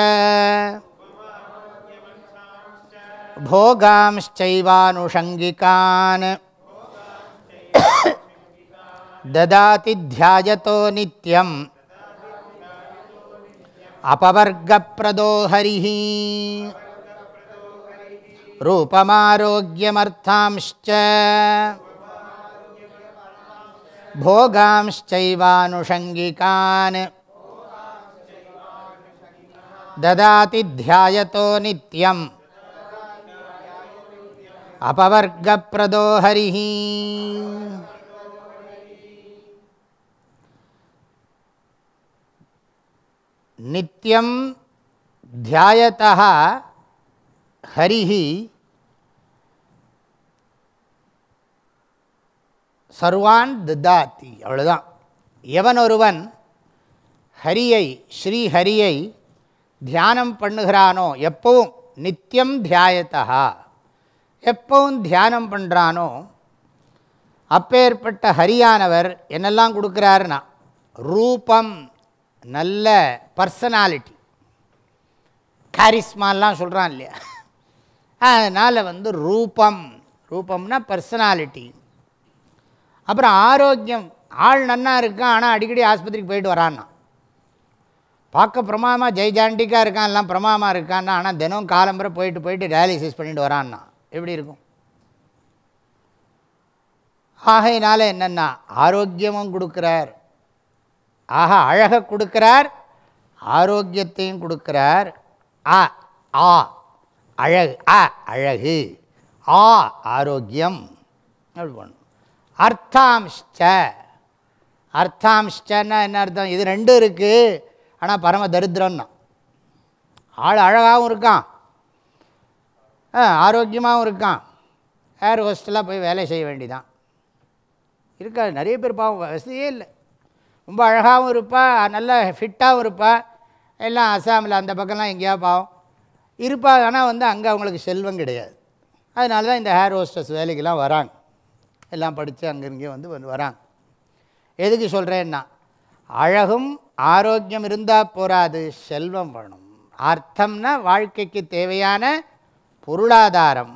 [SPEAKER 1] भोगांश्चैवानुषङ्गिकान् ददाति ध्यायतो नित्यम् अपवर्गप्रदो हरिः रूपमारोग्यमर्थांश्च भोगांश्चैवानुषङ्गिकान् ददाति ध्यायतो नित्यम् अपवर्गप्रदो हरिः नित्यं ध्यायतः हरिः சர்வான் ததாத்தி அவ்வளோதான் எவன் ஒருவன் ஹரியை ஸ்ரீ ஹரியை தியானம் பண்ணுகிறானோ எப்பவும் நித்தியம் தியாயத்தா எப்பவும் தியானம் பண்ணுறானோ அப்பேற்பட்ட ஹரியானவர் என்னெல்லாம் கொடுக்குறாருன்னா ரூபம் நல்ல பர்சனாலிட்டி காரிஸ்மாலாம் சொல்கிறான் இல்லையா? அதனால் வந்து ரூபம் ரூபம்னா பர்சனாலிட்டி அப்புறம் ஆரோக்கியம் ஆள் நன்னா இருக்கான் ஆனால் அடிக்கடி ஆஸ்பத்திரிக்கு போயிட்டு வரான்னா பார்க்க பிரமாதமாக ஜெய்ஜாண்டிக்காக இருக்கான் எல்லாம் பிரமாதமாக இருக்கான்னா ஆனால் தினம் காலம்புரை போயிட்டு போயிட்டு டயாலிசிஸ் பண்ணிட்டு வரான்னா எப்படி இருக்கும்? ஆகையினால என்னென்னா ஆரோக்கியமும் கொடுக்குறார். ஆஹா அழகை கொடுக்குறார் ஆரோக்கியத்தையும் கொடுக்குறார். ஆ ஆ அழகு ஆ அழகு ஆ ஆரோக்கியம். அப்படி பண்ணும் அர்த்தாம்ஷ்ட. அர்த்தாம்ஷ்டன்னா என்ன அர்த்தம்? இது ரெண்டும் இருக்குது ஆனால் பரம தரித்திரம்னா. ஆள் அழகாகவும் இருக்கான். ஆ ஆரோக்கியமாகவும் இருக்கான். ஏர் ஹோஸ்டலாக போய் வேலை செய்ய வேண்டிதான். இருக்காது நிறைய பேர் பாவம் வசதியே இல்லை. ரொம்ப அழகாகவும் இருப்பா நல்லா ஃபிட்டாகவும் இருப்பா. எல்லாம் அசாமில் அந்த பக்கம்லாம் எங்கேயா பாவம். இருப்பா ஆனால் வந்து அங்கே அவங்களுக்கு செல்வம் கிடையாது. அதனால தான் இந்த ஹேர் ஹோஸ்டஸ் வேலைக்கெல்லாம் வராங்க. எல்லாம் படித்து அங்கே இங்கேயும் வந்து வந்து வராங்க. எதுக்கு சொல்கிறேன்னா அழகும் ஆரோக்கியம் இருந்தால் போராது செல்வம் வேணும். அர்த்தம்னா வாழ்க்கைக்கு தேவையான பொருளாதாரம்.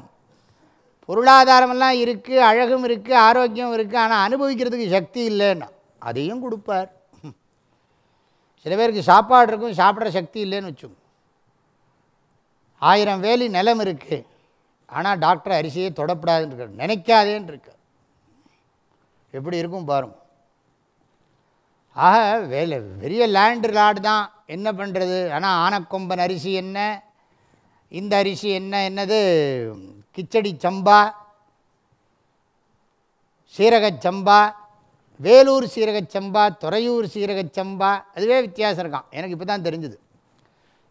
[SPEAKER 1] பொருளாதாரமெல்லாம் இருக்குது அழகும் இருக்குது ஆரோக்கியம் இருக்குது ஆனால் அனுபவிக்கிறதுக்கு சக்தி இல்லைன்னா அதையும் கொடுப்பார். சில பேருக்கு சாப்பாடு இருக்கும் சாப்பிட்ற சக்தி இல்லைன்னு வச்சுங்க ஆயிரம் வேலி நிலம் இருக்குது ஆனால் டாக்டர் அரிசியை தொடப்படாதுன்னு இருக்காரு. நினைக்காதேன்னு இருக்கு எப்படி இருக்கும் பாருங்கள் ஆக வேலை பெரிய லேண்டு லாடு தான். என்ன பண்ணுறது ஆனால் ஆனக்கொம்பன் அரிசி என்ன? இந்த அரிசி என்ன? என்னது? கிச்சடி சம்பா சீரகச் சம்பா வேலூர் சீரகச் சம்பா துறையூர் சீரகச் சம்பா அதுவே வித்தியாசம் இருக்கான் எனக்கு இப்போ தான் தெரிஞ்சுது.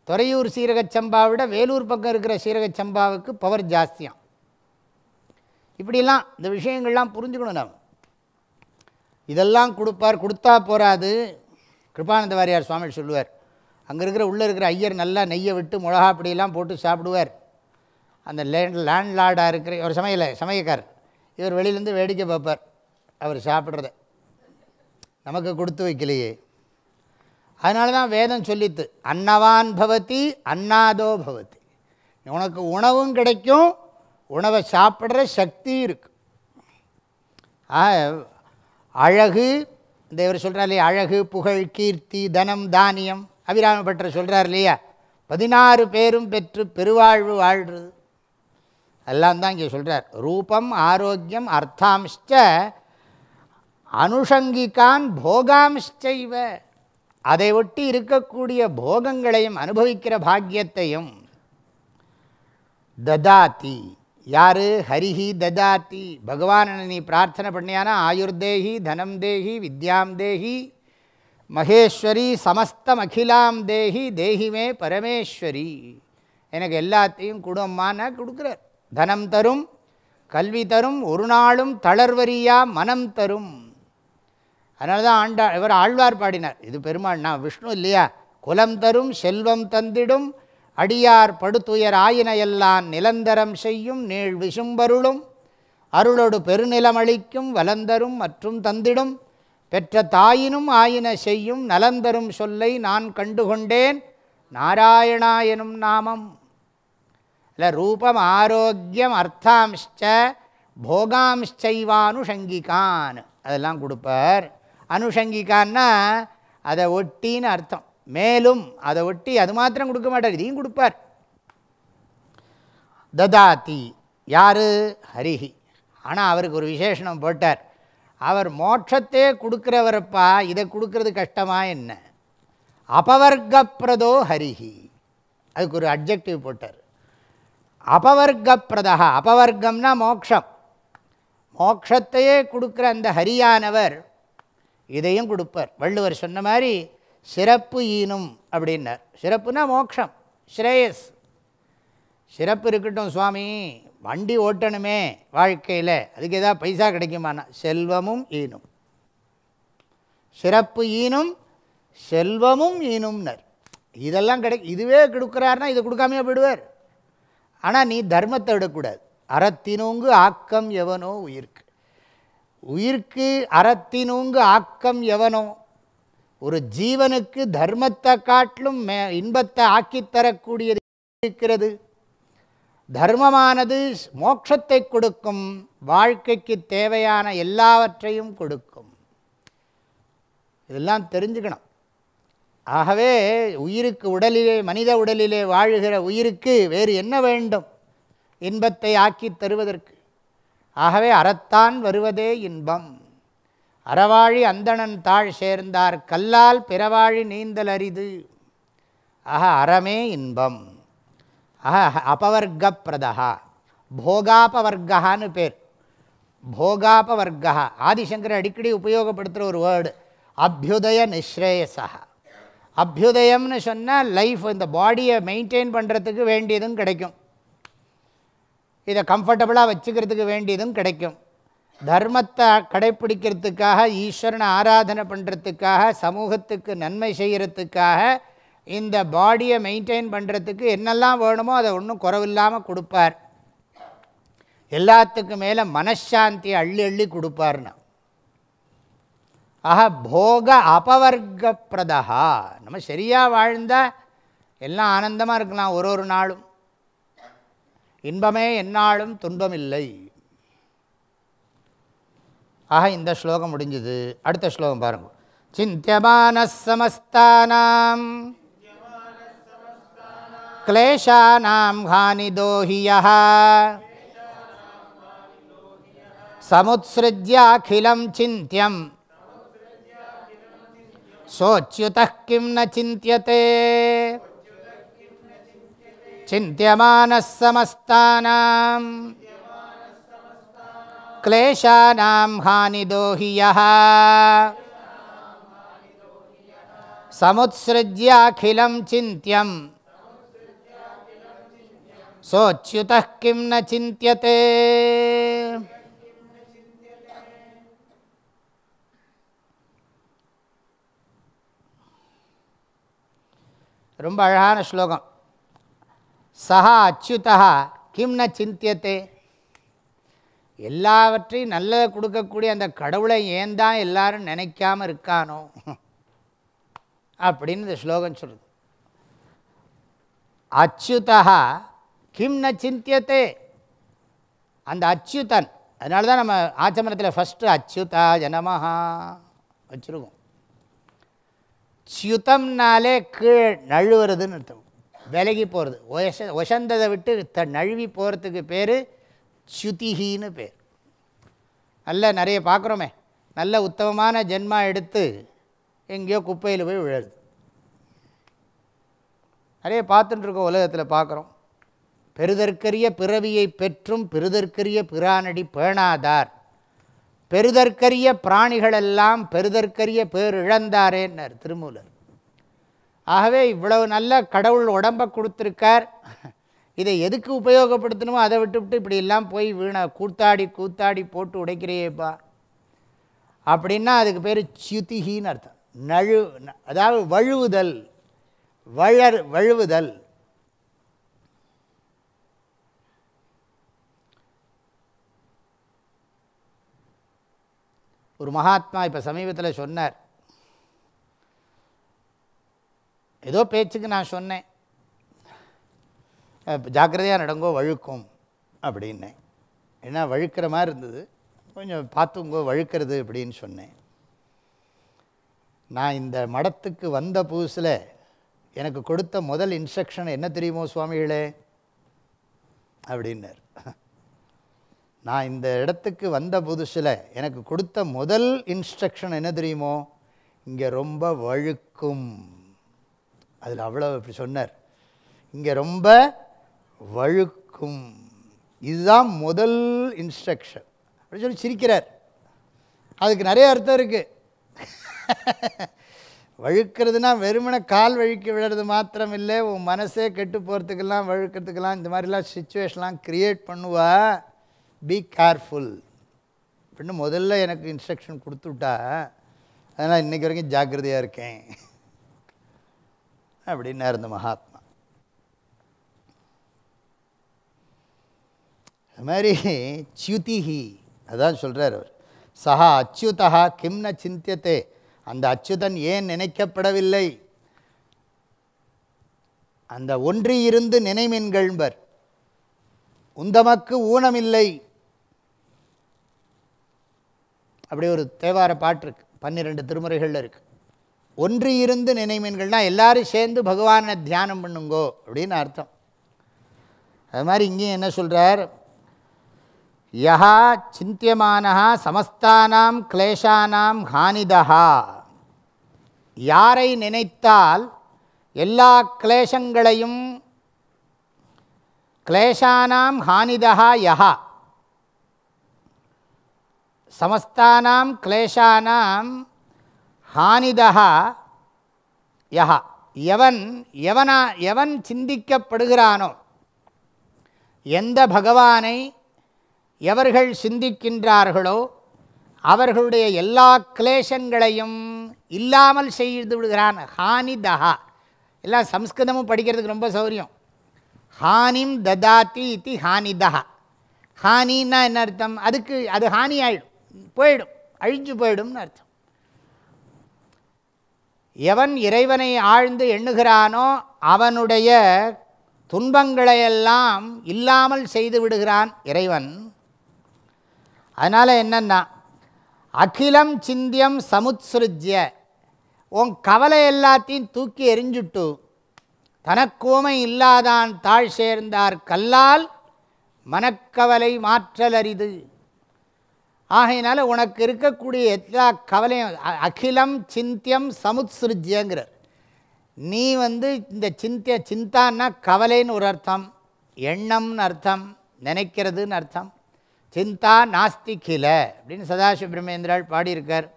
[SPEAKER 1] துறையூர் சீரகச்சம்பாவை விட வேலூர் பக்கம் இருக்கிற சீரகச்சம்பாவுக்கு பவர் ஜாஸ்தியாம். இப்படிலாம் இந்த விஷயங்கள்லாம் புரிஞ்சுக்கணும் நாம். இதெல்லாம் கொடுப்பார் கொடுத்தா போராது கிருபானந்த வாரியார் சுவாமி சொல்லுவார் அங்கே இருக்கிற உள்ளே இருக்கிற ஐயர் நல்லா நெய்யை விட்டு மிளகா அப்படியெல்லாம் போட்டு சாப்பிடுவார். அந்த லேண்ட் லேண்ட்லார்டாக இருக்கிற ஒரு சமையல சமையக்கார் இவர் வெளியிலேருந்து வேடிக்கை பார்ப்பார் அவர் சாப்பிட்றத. நமக்கு கொடுத்து வைக்கலையே. அதனால தான் வேதம் சொல்லித்து அன்னவான் பவதி அன்னாதோ பவதி. உனக்கு உணவும் கிடைக்கும் உணவை சாப்பிட்ற சக்தி இருக்கு. அழகு இந்த இவர் சொல்கிறார் இல்லையா அழகு புகழ் கீர்த்தி தனம் தானியம் அபிராம பட்டர் சொல்கிறார் இல்லையா பதினாறு பேரும் பெற்று பெருவாழ்வு வாழ்கிறது எல்லாம் தான் இங்கே சொல்கிறார் ரூபம் ஆரோக்கியம் அர்த்தாம்ஷ்ட அனுஷங்கிக்கான் போகாம்ஷ்டைவ. அதை ஒட்டி இருக்கக்கூடிய போகங்களையும் அனுபவிக்கிற பாக்கியத்தையும் ததாத்தி யார்? ஹரிஹி ததாத்தி. பகவான் நீ பிரார்த்தனை பண்ணியானா? ஆயுர்தேகி தனம் தேகி வித்யாம் தேகி மகேஸ்வரி சமஸ்தம் அகிலாம் தேகி தேகிமே பரமேஸ்வரி. எனக்கு எல்லாத்தையும் குடும்பமான கொடுக்குறார். தனம் தரும் கல்வி தரும் ஒரு நாளும் தளர்வரியா மனம் தரும். அதனால தான் ஆண்டா இவர் ஆழ்வார் பாடினார். இது பெருமாள் நான் விஷ்ணு இல்லையா? குலம் தரும் செல்வம் தந்திடும் அடியார் படுத்துயர் ஆயின எல்லாம் நிலந்தரம் செய்யும் நீள் விசும்பருளும். அருளோடு பெருநிலமளிக்கும் வலந்தரும் மற்றும் தந்திடும். பெற்ற தாயினும் ஆயின செய்யும் நலந்தரும் சொல்லை நான் கண்டுகொண்டேன். நாராயணா எனும் நாமம். இல்லை ரூபம் ஆரோக்கியம் அர்த்தாம்ஷ்ட போகாம்ஷ்டைவானுஷங்கிகான் அதெல்லாம் கொடுப்பார். அனுஷங்கிகான்னா அதை ஒட்டின்னு அர்த்தம். மேலும் அதை ஒட்டி அது மாத்திரம் கொடுக்க மாட்டார் இதையும் கொடுப்பார். ததாத்தி யார்? ஹரிஹி. ஆனால் அவருக்கு ஒரு விசேஷனம் போட்டார். அவர் மோட்சத்தே கொடுக்குறவரப்பா இதை கொடுக்கறது கஷ்டமா என்ன? அபவர்க்கப்பிரதோ ஹரிஹி. அதுக்கு ஒரு அப்ஜெக்டிவ் போட்டார். அபவர்க்கப்பிரதா அபவர்க்கம்னா மோக்ஷம். மோக்ஷத்தையே கொடுக்குற அந்த ஹரியானவர் இதையும் கொடுப்பார். வள்ளுவர் சொன்ன மாதிரி சிறப்பு ஈனும் அப்படின்னார். சிறப்புனா மோக்ஷம் ஸ்ரேயஸ். சிறப்பு இருக்கட்டும் சுவாமி வண்டி ஓட்டணுமே வாழ்க்கையில். அதுக்கு எதாவது பைசா கிடைக்குமானா செல்வமும் ஈனும். சிறப்பு ஈனும் செல்வமும் ஈனும்னர். இதெல்லாம் கிடை இதுவே கொடுக்குறாருனா இதை கொடுக்காமையே போயிடுவார். ஆனால் நீ தர்மத்தை விடக்கூடாது. அறத்தினூங்கு ஆக்கம் எவனோ உயிர்க்கு. உயிர்க்கு அறத்தினூங்கு ஆக்கம் எவனோ ஒரு ஜீவனுக்கு தர்மத்தை காட்டிலும் மே இன்பத்தை ஆக்கித்தரக்கூடியது இருக்கிறது. தர்மமானது மோட்சத்தை கொடுக்கும் வாழ்க்கைக்கு தேவையான எல்லாவற்றையும் கொடுக்கும். இதெல்லாம் தெரிஞ்சுக்கணும். ஆகவே உயிருக்கு உடலிலே மனித உடலிலே வாழுகிற உயிருக்கு வேறு என்ன வேண்டும்? இன்பத்தை ஆக்கித் தருவதற்கு. ஆகவே அறத்தான் வருவதே இன்பம். அறவாழி அந்தணன் தாழ் சேர்ந்தார் கல்லால் பிறவாழி நீந்தல் அரிது. ஆக அறமே இன்பம். ஆக அபவர்க்க பிரதா போகாபவர்கான்னு பேர். போகாபவர்கா ஆதிசங்கர் அடிக்கடி உபயோகப்படுத்துகிற ஒரு வேர்டு. அபியுதய நிஸ்ரேயசா அபியுதயம்னு சொன்னால் லைஃப் இந்த பாடியை மெயின்டைன் பண்ணுறதுக்கு வேண்டியதும் கிடைக்கும். இதை கம்ஃபர்டபுளாக வச்சுக்கிறதுக்கு வேண்டியதும் கிடைக்கும். தர்மத்தை கடைப்பிடிக்கிறதுக்காக ஈஸ்வரனை ஆராதனை பண்ணுறதுக்காக சமூகத்துக்கு நன்மை செய்கிறதுக்காக இந்த பாடியை மெயின்டைன் பண்ணுறதுக்கு என்னெல்லாம் வேணுமோ அதை ஒன்றும் குறவில்லாமல் கொடுப்பார். எல்லாத்துக்கு மேலே மனசாந்தி அள்ளி அள்ளி கொடுப்பார்னா. ஆக போக அபவர்க்க பிரதா நம்ம சரியாக வாழ்ந்தால் எல்லாம் ஆனந்தமாக இருக்கலாம் ஒரு ஒரு நாளும். இன்பமே எந்நாளும் துன்பமில்லை. ஆக இந்த ஸ்லோகம் முடிஞ்சது அடுத்த ஸ்லோகம் பாருங்க சிந்தியமான சமஸ்தானாம் क्लेशानां हानिदोहियः समुत्सृज्याखिलं चिन्त्यं सोच्युतः किं न चिन्त्यते चिन्त्यमानः समस्तानां क्लेशानां हानिदोहियः समुत्सृज्याखिलं चिन्त्यं सोच्युतः किं न चिन्त्यते ரொம்ப அழகான ஸ்லோகம் சஹா அச்சுதா கிம் ந சிந்தியத்தே எல்லாவற்றையும் நல்லதை கொடுக்கக்கூடிய அந்த கடவுளை ஏன் தான் எல்லாரும் நினைக்காம இருக்கானோ? அப்படின்னு இந்த ஸ்லோகம் சொல்லுது. அச்சுதா கிம் ந சிந்தியத்தே அந்த அச்சுதன் அதனால தான் நம்ம ஆச்சமனத்தில் ஃபஸ்ட்டு அச்சுதா ஜனமஹா வச்சுருக்கோம். சியுதம்னாலே கீழ் நழுவுறதுன்னு அர்த்தம். விலகி போகிறது ஒச ஒசந்ததை விட்டு த நழுவி போகிறதுக்கு பேர் ச்சுதிகின்னு பேர். நல்ல நிறைய பார்க்குறோமே. நல்ல உத்தமமான ஜென்மா எடுத்து எங்கேயோ குப்பையில் போய் விழுது. நிறைய பார்த்துட்டுருக்கோம் உலகத்தில் பார்க்குறோம். பெருதற்கரிய பிறவியை பெற்றும் பெருதற்கரிய பிரானடி பேணாதார். பெருதற்கரிய பிராணிகளெல்லாம் பெருதற்கரிய பேர் இழந்தாரேன்னர் திருமூலர். ஆகவே இவ்வளவு நல்ல கடவுள் உடம்பை கொடுத்துருக்கார். இதை எதுக்கு உபயோகப்படுத்தணுமோ அதை விட்டுவிட்டு இப்படி எல்லாம் போய் வீணா கூத்தாடி கூத்தாடி போட்டு உடைக்கிறியேப்பா. அப்படின்னா அதுக்கு பேர் சியுதிகின்னு அர்த்தம். நழு அதாவது வழுவுதல் வழர் வழுவுதல். ஒரு மகாத்மா இப்போ சமீபத்தில் சொன்னார். ஏதோ பேச்சுக்கு நான் சொன்னேன். ஜாக்கிரதையாக நடங்கோ வழுக்கும் அப்படின்னேன் ஏன்னா வழுக்கிற மாதிரி இருந்தது. கொஞ்சம் பார்த்துங்கோ வழுக்கிறது அப்படின்னு சொன்னேன். நான் இந்த மடத்துக்கு வந்த புதுசில் எனக்கு கொடுத்த முதல் இன்ஸ்ட்ரக்ஷன் என்ன தெரியுமோ சுவாமிகளே? அப்படின்னார். நான் இந்த இடத்துக்கு வந்த புதுசில் எனக்கு கொடுத்த முதல் இன்ஸ்ட்ரக்ஷன் என்ன தெரியுமோ? இங்கே ரொம்ப வழுக்கும். அதில் அவ்வளோ இப்படி சொன்னார். இங்கே ரொம்ப வழுக்கும். இதுதான் முதல் இன்ஸ்ட்ரக்ஷன் அப்படின்னு சொல்லி சிரிக்கிறார். அதுக்கு நிறைய அர்த்தம் இருக்குது வழுக்கிறதுனா வெறுமனை கால் வழுக்கி விழுறது மாத்திரம் இல்லை உன் மனசே கெட்டு போகிறதுக்கெல்லாம் வழுக்கிறதுக்கெல்லாம் இந்த மாதிரிலாம் சுச்சுவேஷன்லாம் க்ரியேட் பண்ணுவா. பி கேர்ஃபுல் அப்படின்னு முதல்ல எனக்கு இன்ஸ்ட்ரக்ஷன் கொடுத்துட்டா அதனால் இன்றைக்கி வரைக்கும் ஜாக்கிரதையாக இருக்கேன். அப்படின்னு இருந்த மகாத்மா. அது மாதிரி சியுதிஹி அதான் சொல்கிறார் அவர். சஹா அச்சுதா கிம்ன சிந்தியத்தே அந்த அச்சுதன் ஏன் நினைக்கப்படவில்லை? அந்த ஒன்றியிருந்து நினைமின்கள்பர் உந்தமக்கு ஊனமில்லை. அப்படி ஒரு தேவார பாட்டு இருக்கு பன்னிரெண்டு திருமுறைகளில் இருக்கு. ஒன்றி இருந்து நினைமீன்கள்னால் எல்லாரும் சேர்ந்து பகவானை தியானம் பண்ணுங்கோ அப்படின்னு அர்த்தம். அது மாதிரி இங்கேயும் என்ன சொல்கிறார் யா சிந்தியமான சமஸ்தானாம் கிளேஷானாம் ஹானிதா யாரை நினைத்தால் எல்லா கிளேஷங்களையும் கிளேஷானாம் ஹானிதா யா சமஸ்தானாம் கிளேஷானாம் ஹானிதா யா எவன் எவனா எவன் சிந்திக்கப்படுகிறானோ எந்த பகவானை எவர்கள் சிந்திக்கின்றார்களோ அவர்களுடைய எல்லா கிளேஷங்களையும் இல்லாமல் செய்து விடுகிறான் ஹானிதஹா. எல்லாம் சம்ஸ்கிருதமும் படிக்கிறதுக்கு ரொம்ப சௌரியம். ஹானிம் ததாத்தி இத்தி ஹானிதா ஹானின்னா என்ன அர்த்தம்? அதுக்கு அது ஹானி ஆயிடும் போயிடும் அழிஞ்சு போயிடும்னு அர்த்தம். எவன் இறைவனை ஆழ்ந்து எண்ணுகிறானோ அவனுடைய துன்பங்களையெல்லாம் இல்லாமல் செய்து விடுகிறான் இறைவன். அதனால் என்னென்னா அகிலம் சிந்தியம் சமுத்ஸ்ருஜ்ய. உன் கவலை எல்லாத்தையும் தூக்கி எரிஞ்சுட்டு தனக்கோமை இல்லாதான் தாழ் சேர்ந்தார் கல்லால் மனக்கவலை மாற்றல் அரிது ஆகையினால உனக்கு இருக்கக்கூடிய எல்லா கவலையும் அகிலம் சிந்தியம் சமுத்ஸ்ருஜ்யங்கிறார். நீ வந்து இந்த சிந்திய சிந்தான்னா கவலைன்னு ஒரு அர்த்தம் எண்ணம்னு அர்த்தம் நினைக்கிறதுன்னு அர்த்தம். சிந்தா நாஸ்தி கில அப்படின்னு சதாசிவ பாடியிருக்கார்.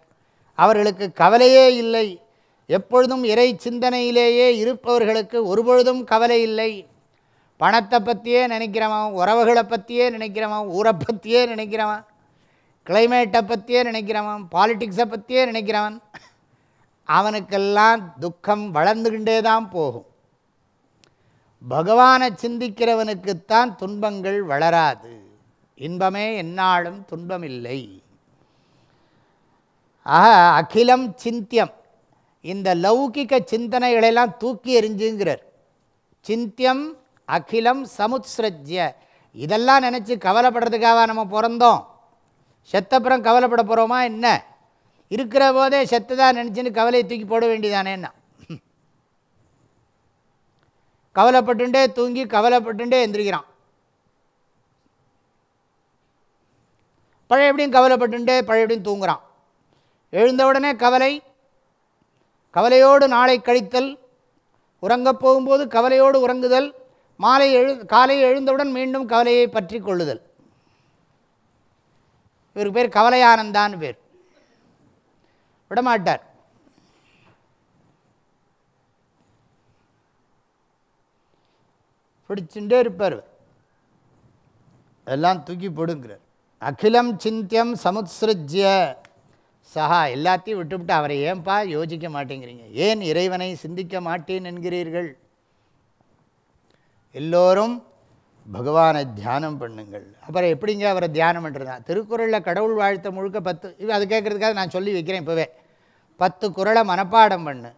[SPEAKER 1] அவர்களுக்கு கவலையே இல்லை. எப்பொழுதும் இறை சிந்தனையிலேயே இருப்பவர்களுக்கு ஒருபொழுதும் கவலை இல்லை. பணத்தை பற்றியே நினைக்கிறவன் உறவுகளை பற்றியே நினைக்கிறவன் ஊரை பற்றியே நினைக்கிறவன் கிளைமேட்டை பற்றியே நினைக்கிறவன் பாலிட்டிக்ஸை பற்றியே நினைக்கிறவன் அவனுக்கெல்லாம் துக்கம் வளர்ந்துக்கிட்டே தான் போகும். பகவானை சிந்திக்கிறவனுக்குத்தான் துன்பங்கள் வளராது. இன்பமே எந்நாளும் துன்பமில்லை. ஆக அகிலம் சிந்தியம். இந்த லௌகிக சிந்தனைகளெல்லாம் தூக்கி எறிஞ்சுங்கிறார். சிந்தியம் அகிலம் சமுத்ஸ்ரஜ்ய. இதெல்லாம் நினச்சி கவலைப்படுறதுக்காக நம்ம பிறந்தோம்? செத்தப்புறம் கவலைப்பட போகிறோமா என்ன? இருக்கிற போதே செத்ததாக நினச்சின்னு கவலையை தூக்கி போட வேண்டியதானேன்னா. கவலைப்பட்டுண்டே தூங்கி கவலைப்பட்டுண்டே எந்திரிக்கிறான். பழையபடியும் கவலைப்பட்டுண்டே பழையபடியும் தூங்குறான். எழுந்த உடனே கவலை கவலையோடு நாளை கழித்தல் உறங்கப் போகும்போது கவலையோடு உறங்குதல் மாலை எழு காலை எழுந்தவுடன் மீண்டும் கவலையை பற்றி கொள்ளுதல். இவருக்கு பேர் கவலையானந்தான்னு பேர். விடமாட்டார். பிடிச்சுட்டே இருப்பார் எல்லாம் தூக்கி போடுங்கிறார். அகிலம் சிந்தியம் சமுத்ஸ்ருஜ்ய. சஹா எல்லாத்தையும் விட்டுவிட்டு அவரை ஏன்பா யோசிக்க மாட்டேங்கிறீங்க? ஏன் இறைவனை சிந்திக்க மாட்டேன் என்கிறீர்கள்? எல்லோரும் பகவானை தியானம் பண்ணுங்கள். அப்புறம் எப்படிங்க அவரை தியானம் பண்ணுறதா திருக்குறளில் கடவுள் வாழ்த்த முழுக்க பத்து இது அது கேட்குறதுக்காக நான் சொல்லி வைக்கிறேன் இப்போவே. பத்து குறளை மனப்பாடம் பண்ணு.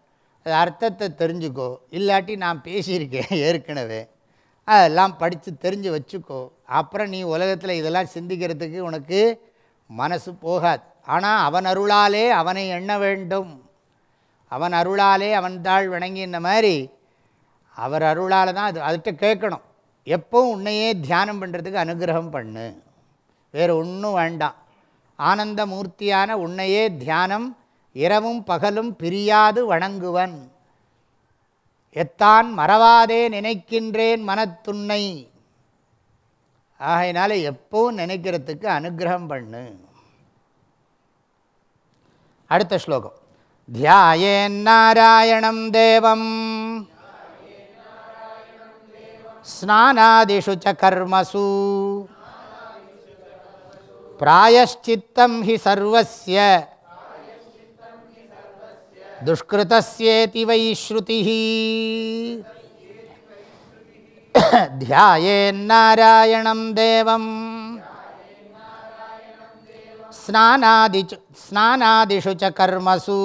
[SPEAKER 1] அது அர்த்தத்தை தெரிஞ்சுக்கோ. இல்லாட்டி நான் பேசியிருக்கேன் ஏற்கனவே. அதெல்லாம் படித்து தெரிஞ்சு வச்சுக்கோ. அப்புறம் நீ உலகத்தில் இதெல்லாம் சிந்திக்கிறதுக்கு உனக்கு மனசு போகாது. ஆனால் அவன் அருளாலே அவனை எண்ண வேண்டும். அவன் அருளாலே அவன் தாழ் வணங்கின மாதிரி அவர் அருளால் தான் அது அதுகிட்ட கேட்கணும். எப்போவும் உன்னையே தியானம் பண்ணுறதுக்கு அனுகிரகம் பண்ணு. வேறு ஒன்றும் வேண்டாம். ஆனந்த மூர்த்தியான உன்னையே தியானம் இரவும் பகலும் பிரியாது வணங்குவன். எத்தான் மறவாதே நினைக்கின்றேன் மனத்துன்னை. ஆகையினால எப்பவும் நினைக்கிறதுக்கு அனுகிரகம் பண்ணு. அடுத்த ஸ்லோகம். தியாயேன்னாராயணம் தேவம். ஸ்நானாதிஷு ச கர்மசு. பிராயஷ்சித்தம் ஹி சர்வசிய दुष्कृतस्येति वै श्रुतिः। ध्यायेन्नारायणं देवं। स्नादिचु स्नानादिषु च कर्मसु।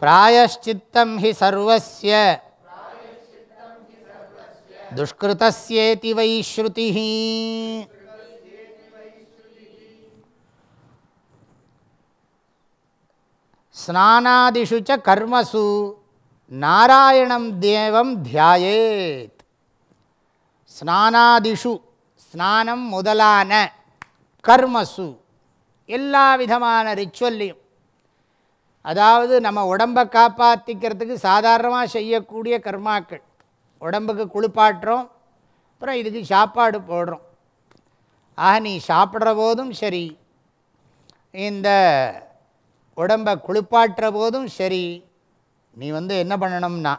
[SPEAKER 1] प्रायश्चित्तं हि सर्वस्य। दुष्कृतस्येति वै श्रुतिः। ஸ்நானாதிஷு ச கர்மசு நாராயணம் தேவம் தியாயேத். ஸ்நானாதிஷு ஸ்நானம் முதலான கர்மசு எல்லா விதமான ரிச்சுவல்லையும். அதாவது நம்ம உடம்பை காப்பாற்றிக்கிறதுக்கு சாதாரணமாக செய்யக்கூடிய கர்மாக்கள். உடம்புக்கு குளிப்பாட்டுறோம் அப்புறம் இதுக்கு சாப்பாடு போடுறோம். ஆக நீ சாப்பிட்ற போதும் சரி இந்த உடம்பை குளிப்பாட்டுற போதும் சரி. நீ வந்து என்ன பண்ணணும்னா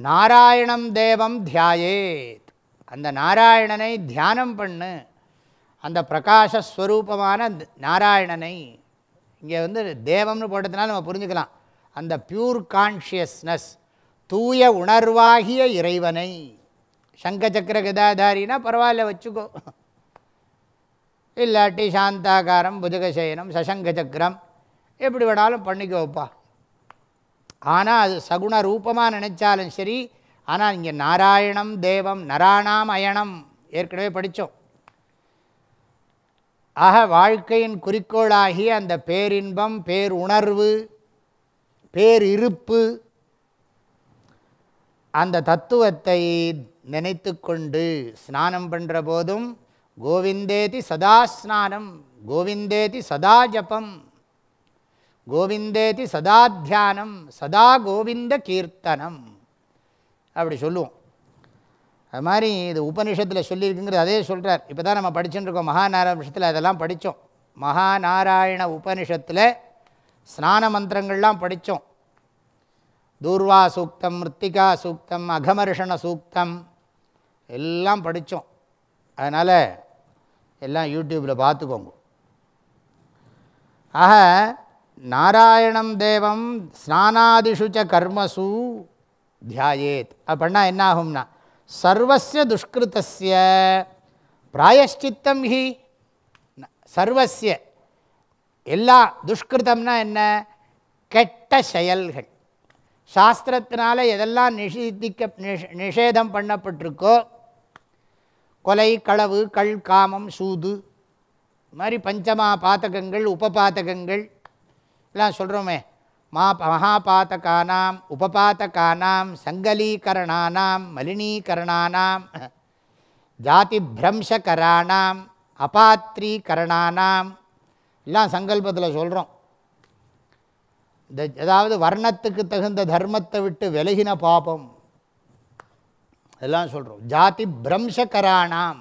[SPEAKER 1] நாராயணம் தேவம் தியாயேத். அந்த நாராயணனை தியானம் பண்ணு. அந்த பிரகாசஸ்வரூபமான நாராயணனை இங்கே வந்து தேவம்னு போட்டதுனால நம்ம புரிஞ்சுக்கலாம். அந்த பியூர் கான்ஷியஸ்னஸ் தூய உணர்வாகிய இறைவனை. சங்க சக்கர கதாதாரினா பரவாயில்ல வச்சுக்கோ. இல்லாட்டி சாந்தாகாரம் புஜகசயனம் சசங்க சக்கரம் எப்படி வேணாலும் பண்ணிக்கோப்பா. ஆனால் அது சகுண ரூபமாக நினச்சாலும் சரி ஆனால் இங்கே நாராயணம் தேவம் நராணாம் அயணம் ஏற்கனவே படித்தோம் ஆக வாழ்க்கையின் குறிக்கோளாகிய அந்த பேரின்பம் பேருணர்வு பேரிருப்பு அந்த தத்துவத்தை நினைத்து கொண்டு ஸ்நானம் பண்ணுற போதும் கோவிந்தேதி சதா ஸ்நானம் கோவிந்தேதி சதா ஜபம் கோவிந்தேதி சதா தியானம் சதா கோவிந்த கீர்த்தனம். அப்படி சொல்லுவோம். அது மாதிரி இது உபனிஷத்தில் சொல்லியிருக்குங்கிறது அதே சொல்கிறார் இப்போ தான் நம்ம படிச்சுட்டு இருக்கோம் மகாநாராயணத்தில் அதெல்லாம் படித்தோம். மகாநாராயண உபனிஷத்தில் ஸ்நான மந்திரங்கள்லாம் படித்தோம். தூர்வா சூக்தம் மிருத்திகா சூக்தம் அகமர்ஷண சூக்தம் எல்லாம் படித்தோம். அதனால் எல்லாம் யூடியூப்பில் பார்த்துக்கோங்க. ஆக நாராயணம் தேவம் ஸ்நானாதிஷு ச கர்மசு தியாயேத். அப்படின்னா என்ன ஆகும்னா சர்வஸ்ய துஷ்கிருத்தஸ்ய பிராயஷ்சித்தம் ஹி. சர்வஸ்ய. எல்லா துஷ்கிருத்தம்னா என்ன? கெட்ட செயல்கள். சாஸ்திரத்தினால எதெல்லாம் நிஷேதிக்க நிஷேதம் பண்ணப்பட்டிருக்கோ கொலை களவு கள் காமம் சூது மாதிரி பஞ்சமா பாத்தகங்கள் உபபாத்தகங்கள் எல்லாம் சொல்கிறோமே மா மகாபாத்தகானாம் உபபாத்தகானாம் சங்கலீகரணானாம் மலினீகரணானாம் ஜாதி பிரம்சகராணாம் அபாத்திரீகரணானாம் எல்லாம் சங்கல்பத்தில் சொல்கிறோம் இந்த அதாவது வர்ணத்துக்கு தகுந்த தர்மத்தை விட்டு விலகின பாபம். எல்லாம் சொல்கிறோம் ஜாதி பிரம்சகராணாம்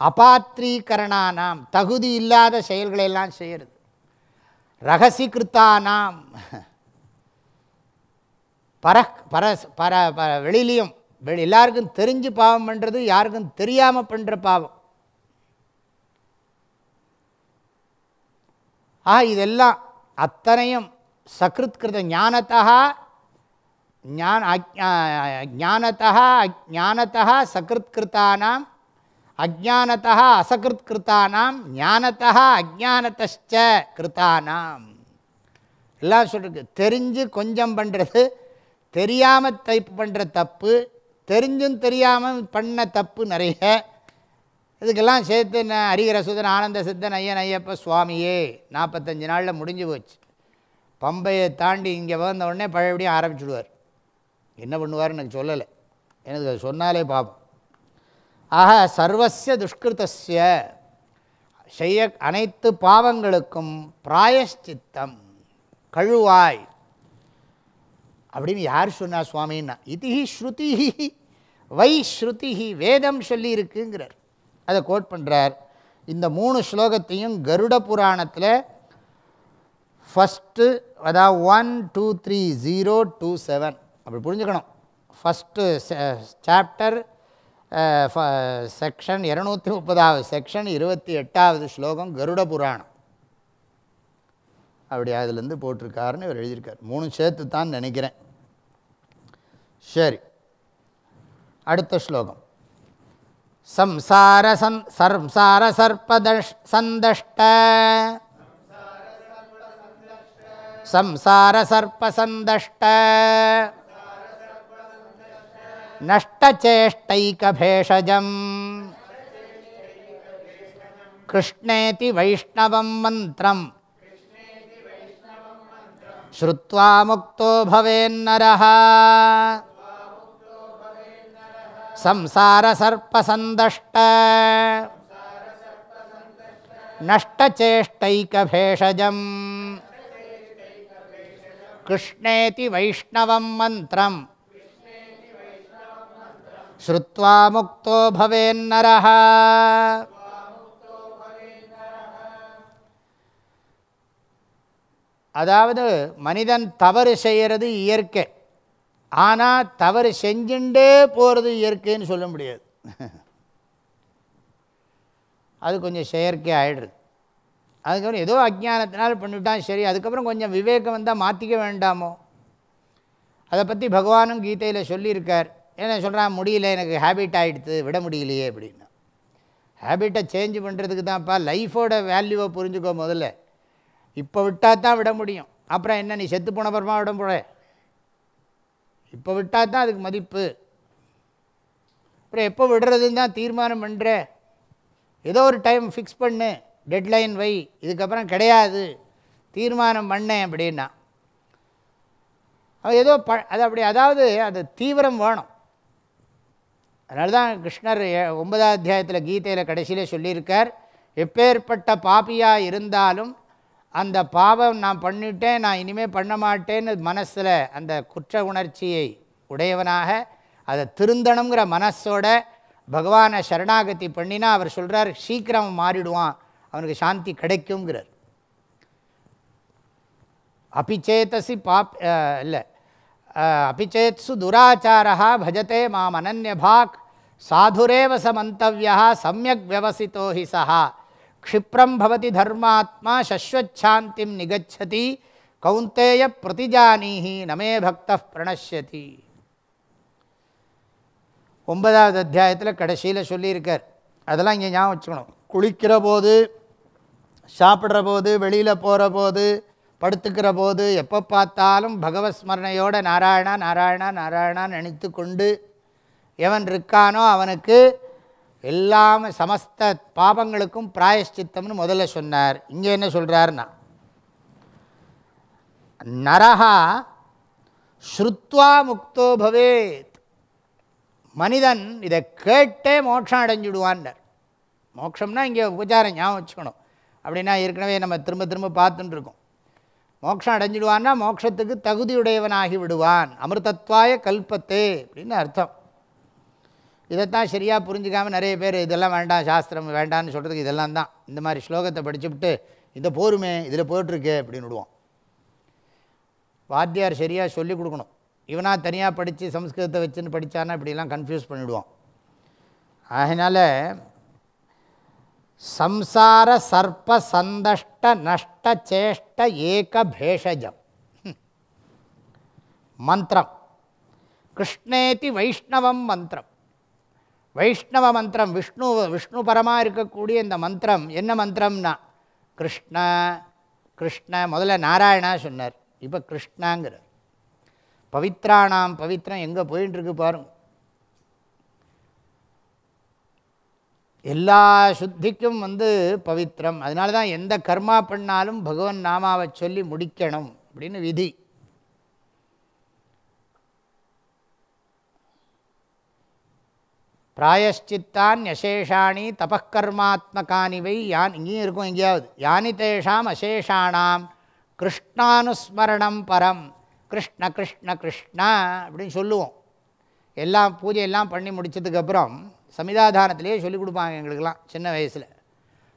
[SPEAKER 1] அபாத்திரீகரணானாம் தகுதி இல்லாத செயல்களை எல்லாம் செய்கிறது ரகசிகிருத்தானாம். பர பர பர பர வெளியிலையும் வெளி எல்லாருக்கும் தெரிஞ்சு பாவம் பண்ணுறது யாருக்கும் தெரியாமல் பண்ணுற பாவம். ஆ இதெல்லாம் அத்தனையும் சகிருத்கிருத ஞானத்தா ஞான ஞானத்தா அஜானத்தா சகிருத்கிருத்தானாம். அஜானத்தா அசகிருத்கிருத்தானாம் ஞானத்தா அஜானத்த கிருத்தானாம். எல்லாம் சொல்லிருக்கு தெரிஞ்சு கொஞ்சம் பண்ணுறது தெரியாமல் டைப் பண்ணுற தப்பு தெரிஞ்சும் தெரியாமல் பண்ண தப்பு நிறைய. இதுக்கெல்லாம் சேர்த்து நான் ஹரிகர சுதன் ஆனந்த சித்தன் ஐயன் ஐயப்ப சுவாமியே நாற்பத்தஞ்சு நாளில் முடிஞ்சு போச்சு. பம்பையை தாண்டி இங்கே வந்த உடனே பழையபடியும் ஆரம்பிச்சுடுவார். என்ன பண்ணுவார்னு எனக்கு சொல்லலை. எனக்கு அது சொன்னாலே பார்ப்போம் ஆக சர்வசிய துஷ்கிருத்தஸ்ய செய்ய அனைத்து பாவங்களுக்கும் பிராயஷ்சித்தம் கழுவாய். அப்படின்னு யார் சொன்னா சுவாமின்னா? இதிஹி ஸ்ருதி வை ஸ்ருதி வேதம் சொல்லி இருக்குங்கிறார் அதை கோட் பண்ணுறார் இந்த மூணு ஸ்லோகத்தையும் கருட புராணத்தில் ஃபஸ்ட்டு அதாவது one two three zero two seven அப்படி புரிஞ்சுக்கணும். ஃபஸ்ட்டு சாப்டர் uh, செக்ஷன் இருநூற்றி முப்பதாவது செக்ஷன் இருபத்தி எட்டாவது ஸ்லோகம் கருட புராணம். அப்படி அதுலேருந்து போட்டிருக்காருன்னு இவர் எழுதியிருக்கார். மூணு சேர்த்து தான் நினைக்கிறேன். சரி. அடுத்த ஸ்லோகம். சம்சார சம் சம்சார சர்பதஷ் சந்தஷ்ட. சம்சார சர்பசந்தஷ்ட नष्टचेष्टैकभेषजम्। कृष्णेति वैष्णवं मन्त्रम्। श्रुत्वा मुक्तो भवेन्नरः। संसारसर्पसन्दष्ट। नष्टचेष्टैकभेषजम्। कृष्णेति वैष्णवं मन्त्रम् ஸ்ருத்வா முக்தோ பவேன்னரஹ. அதாவது மனிதன் தவறு செய்கிறது இயற்கை. ஆனால் தவறு செஞ்சுட்டே போகிறது இயற்கைன்னு சொல்ல முடியாது. அது கொஞ்சம் செயற்கை ஆகிடுது அதுக்கப்புறம் ஏதோ அஜானத்தினால் பண்ணிவிட்டான் சரி அதுக்கப்புறம் கொஞ்சம் விவேகம் வந்தால் மாற்றிக்க வேண்டாமோ? அதை பற்றி பகவானும் கீதையில் சொல்லியிருக்கார். என்ன சொல்கிறான் முடியல எனக்கு ஹேபிட் ஆகிடுது விட முடியலையே அப்படின்னா. ஹேபிட்டை சேஞ்ச் பண்ணுறதுக்கு தான்ப்பா லைஃபோட வேல்யூவை புரிஞ்சுக்கோ முதல்ல. இப்போ விட்டால் தான் விட முடியும். அப்புறம் என்ன நீ செத்து போன அப்புறமா விட போட இப்போ விட்டால் தான் அதுக்கு மதிப்பு. அப்புறம் எப்போ விடுறதுன்னு தான் தீர்மானம் பண்ணுற ஏதோ ஒரு டைம் ஃபிக்ஸ் பண்ணு. டெட்லைன் வை. இதுக்கப்புறம் கிடையாது. தீர்மானம் பண்ணேன் அப்படின்னா. அது ஏதோ ப அது அப்படி அதாவது அது தீவிரம் வேணும். அதனால தான் கிருஷ்ணர் ஒன்பதாம் அத்தியாயத்தில் கீதையில் கடைசியில் சொல்லியிருக்கார் எப்பேற்பட்ட பாப்பியாக இருந்தாலும் அந்த பாவம் நான் பண்ணிட்டேன் நான் இனிமேல் பண்ண மாட்டேன்னு மனசில் அந்த குற்ற உணர்ச்சியை உடையவனாக அதை திருந்தணுங்கிற மனசோட பகவானை சரணாகதி பண்ணினா அவர் சொல்கிறார் சீக்கிரம் மாறிடுவான் அவனுக்கு சாந்தி கிடைக்குங்கிறார் அபிச்சேதசி பாப் இல்லை அபிச்சேத்சு துராச்சாரா பஜதே மாம் அனன்யபாக் சாதுரேவ ச மந்தவியா சமயக் வியவசித்தோ ஹி சா க்ஷிப்ரம் பவதி தர்மாத்மா சஸ்வச்சாந்திம் நிகச்சதி கௌந்தேய பிரதிஜானீஹி நமே பக்த பிரணஷ்யதி. ஒன்பதாவது அத்தியாயத்தில் கடைசியில் சொல்லியிருக்கார். அதெல்லாம் இங்கே ஞாபகம் வச்சுக்கணும். குளிக்கிற போது சாப்பிட்ற போது வெளியில் போகிற போது படுத்துக்கிற போது எப்போ பார்த்தாலும் பகவத் ஸ்மரணையோட நாராயணா நாராயணா நாராயணா நினைத்து கொண்டு எவன் இருக்கானோ அவனுக்கு எல்லாம் சமஸ்த பாபங்களுக்கும் பிராயஷ்சித்தம்னு முதல்ல சொன்னார். இங்கே என்ன சொல்கிறாருன்னா நரஹா ஸ்ருத்வா முக்தோ பவேத். மனிதன் இதை கேட்டே மோட்சம் அடைஞ்சிடுவான்னர். மோட்சம்னா இங்கே உபச்சாரம் ஞாபகம் வச்சுக்கணும். அப்படின்னா ஏற்கனவே நம்ம திரும்ப திரும்ப பார்த்துட்டுருக்கோம் மோட்சம் அடைஞ்சிடுவான்னா மோட்சத்துக்கு தகுதியுடையவனாகி விடுவான் அமிர்தத்வாய கல்பத்தே அப்படின்னு அர்த்தம். இதைத்தான் சரியாக புரிஞ்சிக்காமல் நிறைய பேர் இதெல்லாம் வேண்டாம் சாஸ்திரம் வேண்டாம்னு சொல்கிறதுக்கு இதெல்லாம் தான். இந்த மாதிரி ஸ்லோகத்தை படிச்சுவிட்டு இந்த போருமே இதில் போயிட்டுருக்கு அப்படின்னு விடுவோம். வாத்தியார் சரியாக சொல்லிக் கொடுக்கணும். இவனா தனியாக படித்து சம்ஸ்கிருதத்தை வச்சுன்னு படித்தானா இப்படிலாம் கன்ஃபியூஸ் பண்ணிவிடுவோம் அதனால் சம்சார சர்ப்ப சந்தஷ்ட நஷ்ட சேஷ்ட ஏக பேஷஜம். மந்திரம். கிருஷ்ணேதி வைஷ்ணவம் மந்திரம். வைஷ்ணவ மந்திரம் விஷ்ணு விஷ்ணு பரமாக இருக்கக்கூடிய இந்த மந்திரம் என்ன மந்திரம்னா கிருஷ்ண கிருஷ்ண முதல்ல நாராயணா சொன்னார். இப்போ கிருஷ்ணாங்கிறார். பவித்ராணாம் பவித்ரம் எங்கே போயின்னு இருக்கு எல்லா சுத்திக்கும் வந்து பவித்ரம். அதனால தான் எந்த கர்மா பண்ணாலும் பகவன் நாமாவை சொல்லி முடிக்கணும் அப்படின்னு விதி. பிராயஷ்சித்தான் யசேஷாணி தபக்கர்மாத்மகானிவை யான் இங்கேயும் இருக்கும் எங்கேயாவது. யானி தேஷாம் அசேஷானாம் கிருஷ்ணானுஸ்மரணம் பரம். கிருஷ்ண கிருஷ்ண கிருஷ்ணா அப்படின்னு சொல்லுவோம். எல்லாம் பூஜையெல்லாம் பண்ணி முடிச்சதுக்கப்புறம் சமிதாதானத்திலேயே சொல்லிக் கொடுப்பாங்க எங்களுக்கெல்லாம் சின்ன வயசில்.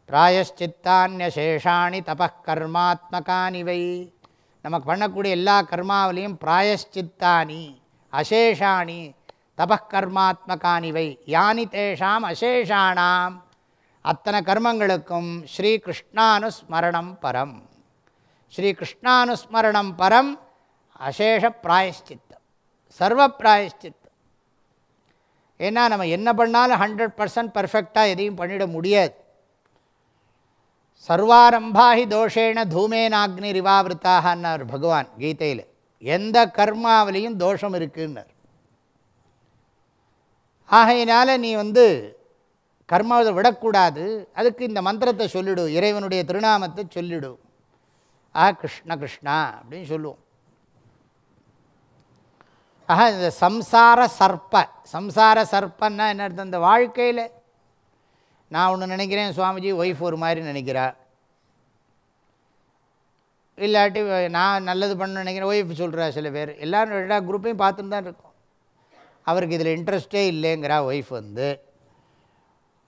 [SPEAKER 1] பிராயஷ்சித்தான்யசேஷாணி தபக்கர்மாத்மகானிவை நமக்கு பண்ணக்கூடிய எல்லா கர்மாவிலையும் பிராயஷ்சித்தானி அசேஷாணி தபக்கர்மாத்மகானிவை யானி தேஷாம் அசேஷானாம் அத்தனை கர்மங்களுக்கும் ஸ்ரீ கிருஷ்ணானுஸ்மரணம் பரம். ஸ்ரீ கிருஷ்ணானுஸ்மரணம் பரம் அசேஷ பிராயஷ்சித்தம். சர்வ பிராயஷ்சித்தம். ஏன்னா நம்ம என்ன பண்ணாலும் ஹண்ட்ரட் பர்சன்ட் பர்ஃபெக்டாக எதையும் பண்ணிட முடியாது. சர்வாரம்பாஹி தோஷேன தூமேனாக்னி ரிவாவிருத்தாகன்னார் பகவான் கீதையில். எந்த கர்மாவிலையும் தோஷம் இருக்குன்னார். ஆகையினால் நீ வந்து கர்மாவை விடக்கூடாது. அதுக்கு இந்த மந்திரத்தை சொல்லிடு இறைவனுடைய திருநாமத்தை சொல்லிவிடும் ஆ கிருஷ்ண கிருஷ்ணா அப்படின்னு சொல்லுவோம். ஆஹா இந்த சம்சார சர்ப்ப. சம்சார சர்ப்பன்னா என்ன அர்த்தம்? இந்த வாழ்க்கையில். நான் ஒன்று நினைக்கிறேன் சுவாமிஜி ஒய்ஃப் ஒரு மாதிரி நினைக்கிறா. இல்லாட்டி நான் நல்லது பண்ண நினைக்கிறேன் ஒய்ஃப் சொல்கிறா சில பேர். எல்லோரும் எல்லா குரூப்பையும் பார்த்துட்டு தான் இருக்கோம். அவருக்கு இதில் இன்ட்ரெஸ்டே இல்லைங்கிறா ஒய்ஃப் வந்து.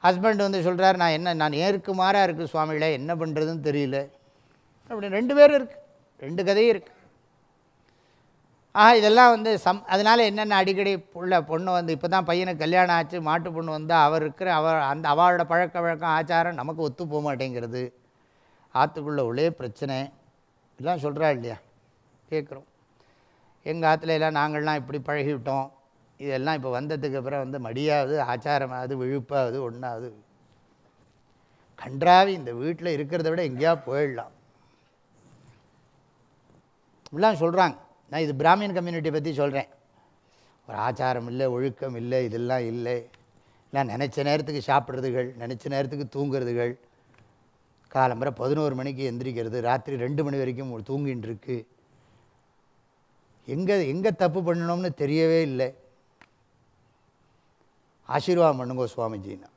[SPEAKER 1] ஹஸ்பண்ட் வந்து சொல்கிறார் நான் என்ன நான் ஏற்கு மாறாக இருக்குது சுவாமியில் என்ன பண்ணுறதுன்னு தெரியல. அப்படி ரெண்டு பேரும் இருக்குது ரெண்டு கதையும் இருக்குது ஆக இதெல்லாம் வந்து சம் அதனால் என்னென்ன அடிக்கடி உள்ள பொண்ணு வந்து இப்போ தான் பையனுக்கு கல்யாணம் ஆச்சு மாட்டு பொண்ணு வந்து அவர் இருக்கிற அவர் அந்த அவளோட பழக்க வழக்கம் ஆச்சாரம் நமக்கு ஒத்து போக மாட்டேங்கிறது. ஆற்றுக்குள்ளே உள்ளே பிரச்சனை. இதெல்லாம் சொல்கிறா இல்லையா? கேட்குறோம் எங்கள் ஆற்றுல எல்லாம் நாங்கள்லாம் இப்படி பழகிவிட்டோம். இதெல்லாம் இப்போ வந்ததுக்கு அப்புறம் வந்து மடியாவது ஆச்சாரமாவது விழுப்பாவது ஒன்றாவது கன்றாவி இந்த வீட்டில் இருக்கிறத விட எங்கேயா போயிடலாம். இப்படிலாம் சொல்கிறாங்க நான் இது பிராமின் கம்யூனிட்டியை பற்றி சொல்கிறேன் ஒரு ஆச்சாரம் இல்லை ஒழுக்கம் இல்லை இதெல்லாம் இல்லை. இல்லை நினச்ச நேரத்துக்கு சாப்பிட்றதுகள் நினச்ச நேரத்துக்கு தூங்குறதுகள். காலம்பரை பதினோரு மணிக்கு எந்திரிக்கிறது ராத்திரி ரெண்டு மணி வரைக்கும் தூங்கின்னு இருக்கு. எங்கே எங்கே தப்பு பண்ணணும்னு தெரியவே இல்லை. ஆசீர்வாதம் பண்ணுங்க சுவாமிஜின்னா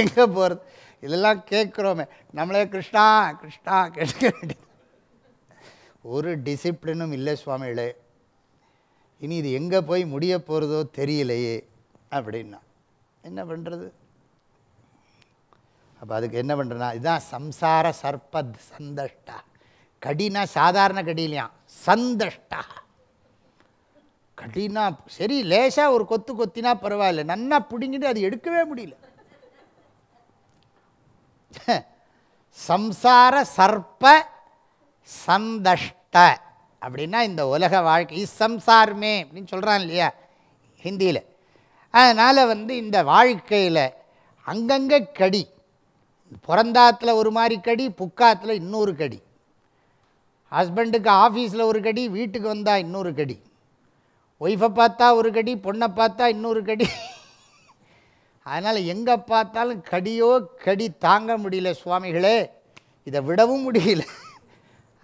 [SPEAKER 1] எங்கே போகிறது இதெல்லாம் கேட்குறோமே. நம்மளே கிருஷ்ணா கிருஷ்ணா கேட்க ஒரு டிசிப்ளினும் இல்லை சுவாமிகளே. இனி இது எங்கே போய் முடிய போகிறதோ தெரியலையே அப்படின்னா. என்ன பண்ணுறது அப்போ அதுக்கு என்ன பண்ணுறேன்னா இதுதான் சம்சார சர்ப்பத் சந்தஷ்டா. கடினா சாதாரண கடி இல்லையா? சந்தஷ்டா. கடினா சரி லேசாக ஒரு கொத்து கொத்தினா பரவாயில்ல. நன்னா பிடுங்கிட்டு அது எடுக்கவே முடியல. சம்சார சர்ப்ப சந்தஷ்ட. அப்படின்னா இந்த உலக வாழ்க்கை இஸ் சம்சாரமே அப்படின்னு சொல்கிறான் இல்லையா? ஹிந்தியில். அதனால் வந்து இந்த வாழ்க்கையில் அங்கங்கே கடி. பிறந்தாத்தில் ஒரு மாதிரி கடி புக்காத்தில் இன்னொரு கடி. ஹஸ்பண்டுக்கு ஆஃபீஸில் ஒரு கடி வீட்டுக்கு வந்தால் இன்னொரு கடி. ஒய்ஃபை பார்த்தா ஒரு கடி பொண்ணை பார்த்தா இன்னொரு கடி. அதனால் எங்கே பார்த்தாலும் கடியோ கடி தாங்க முடியல சுவாமிகளே. இதை விடவும் முடியல.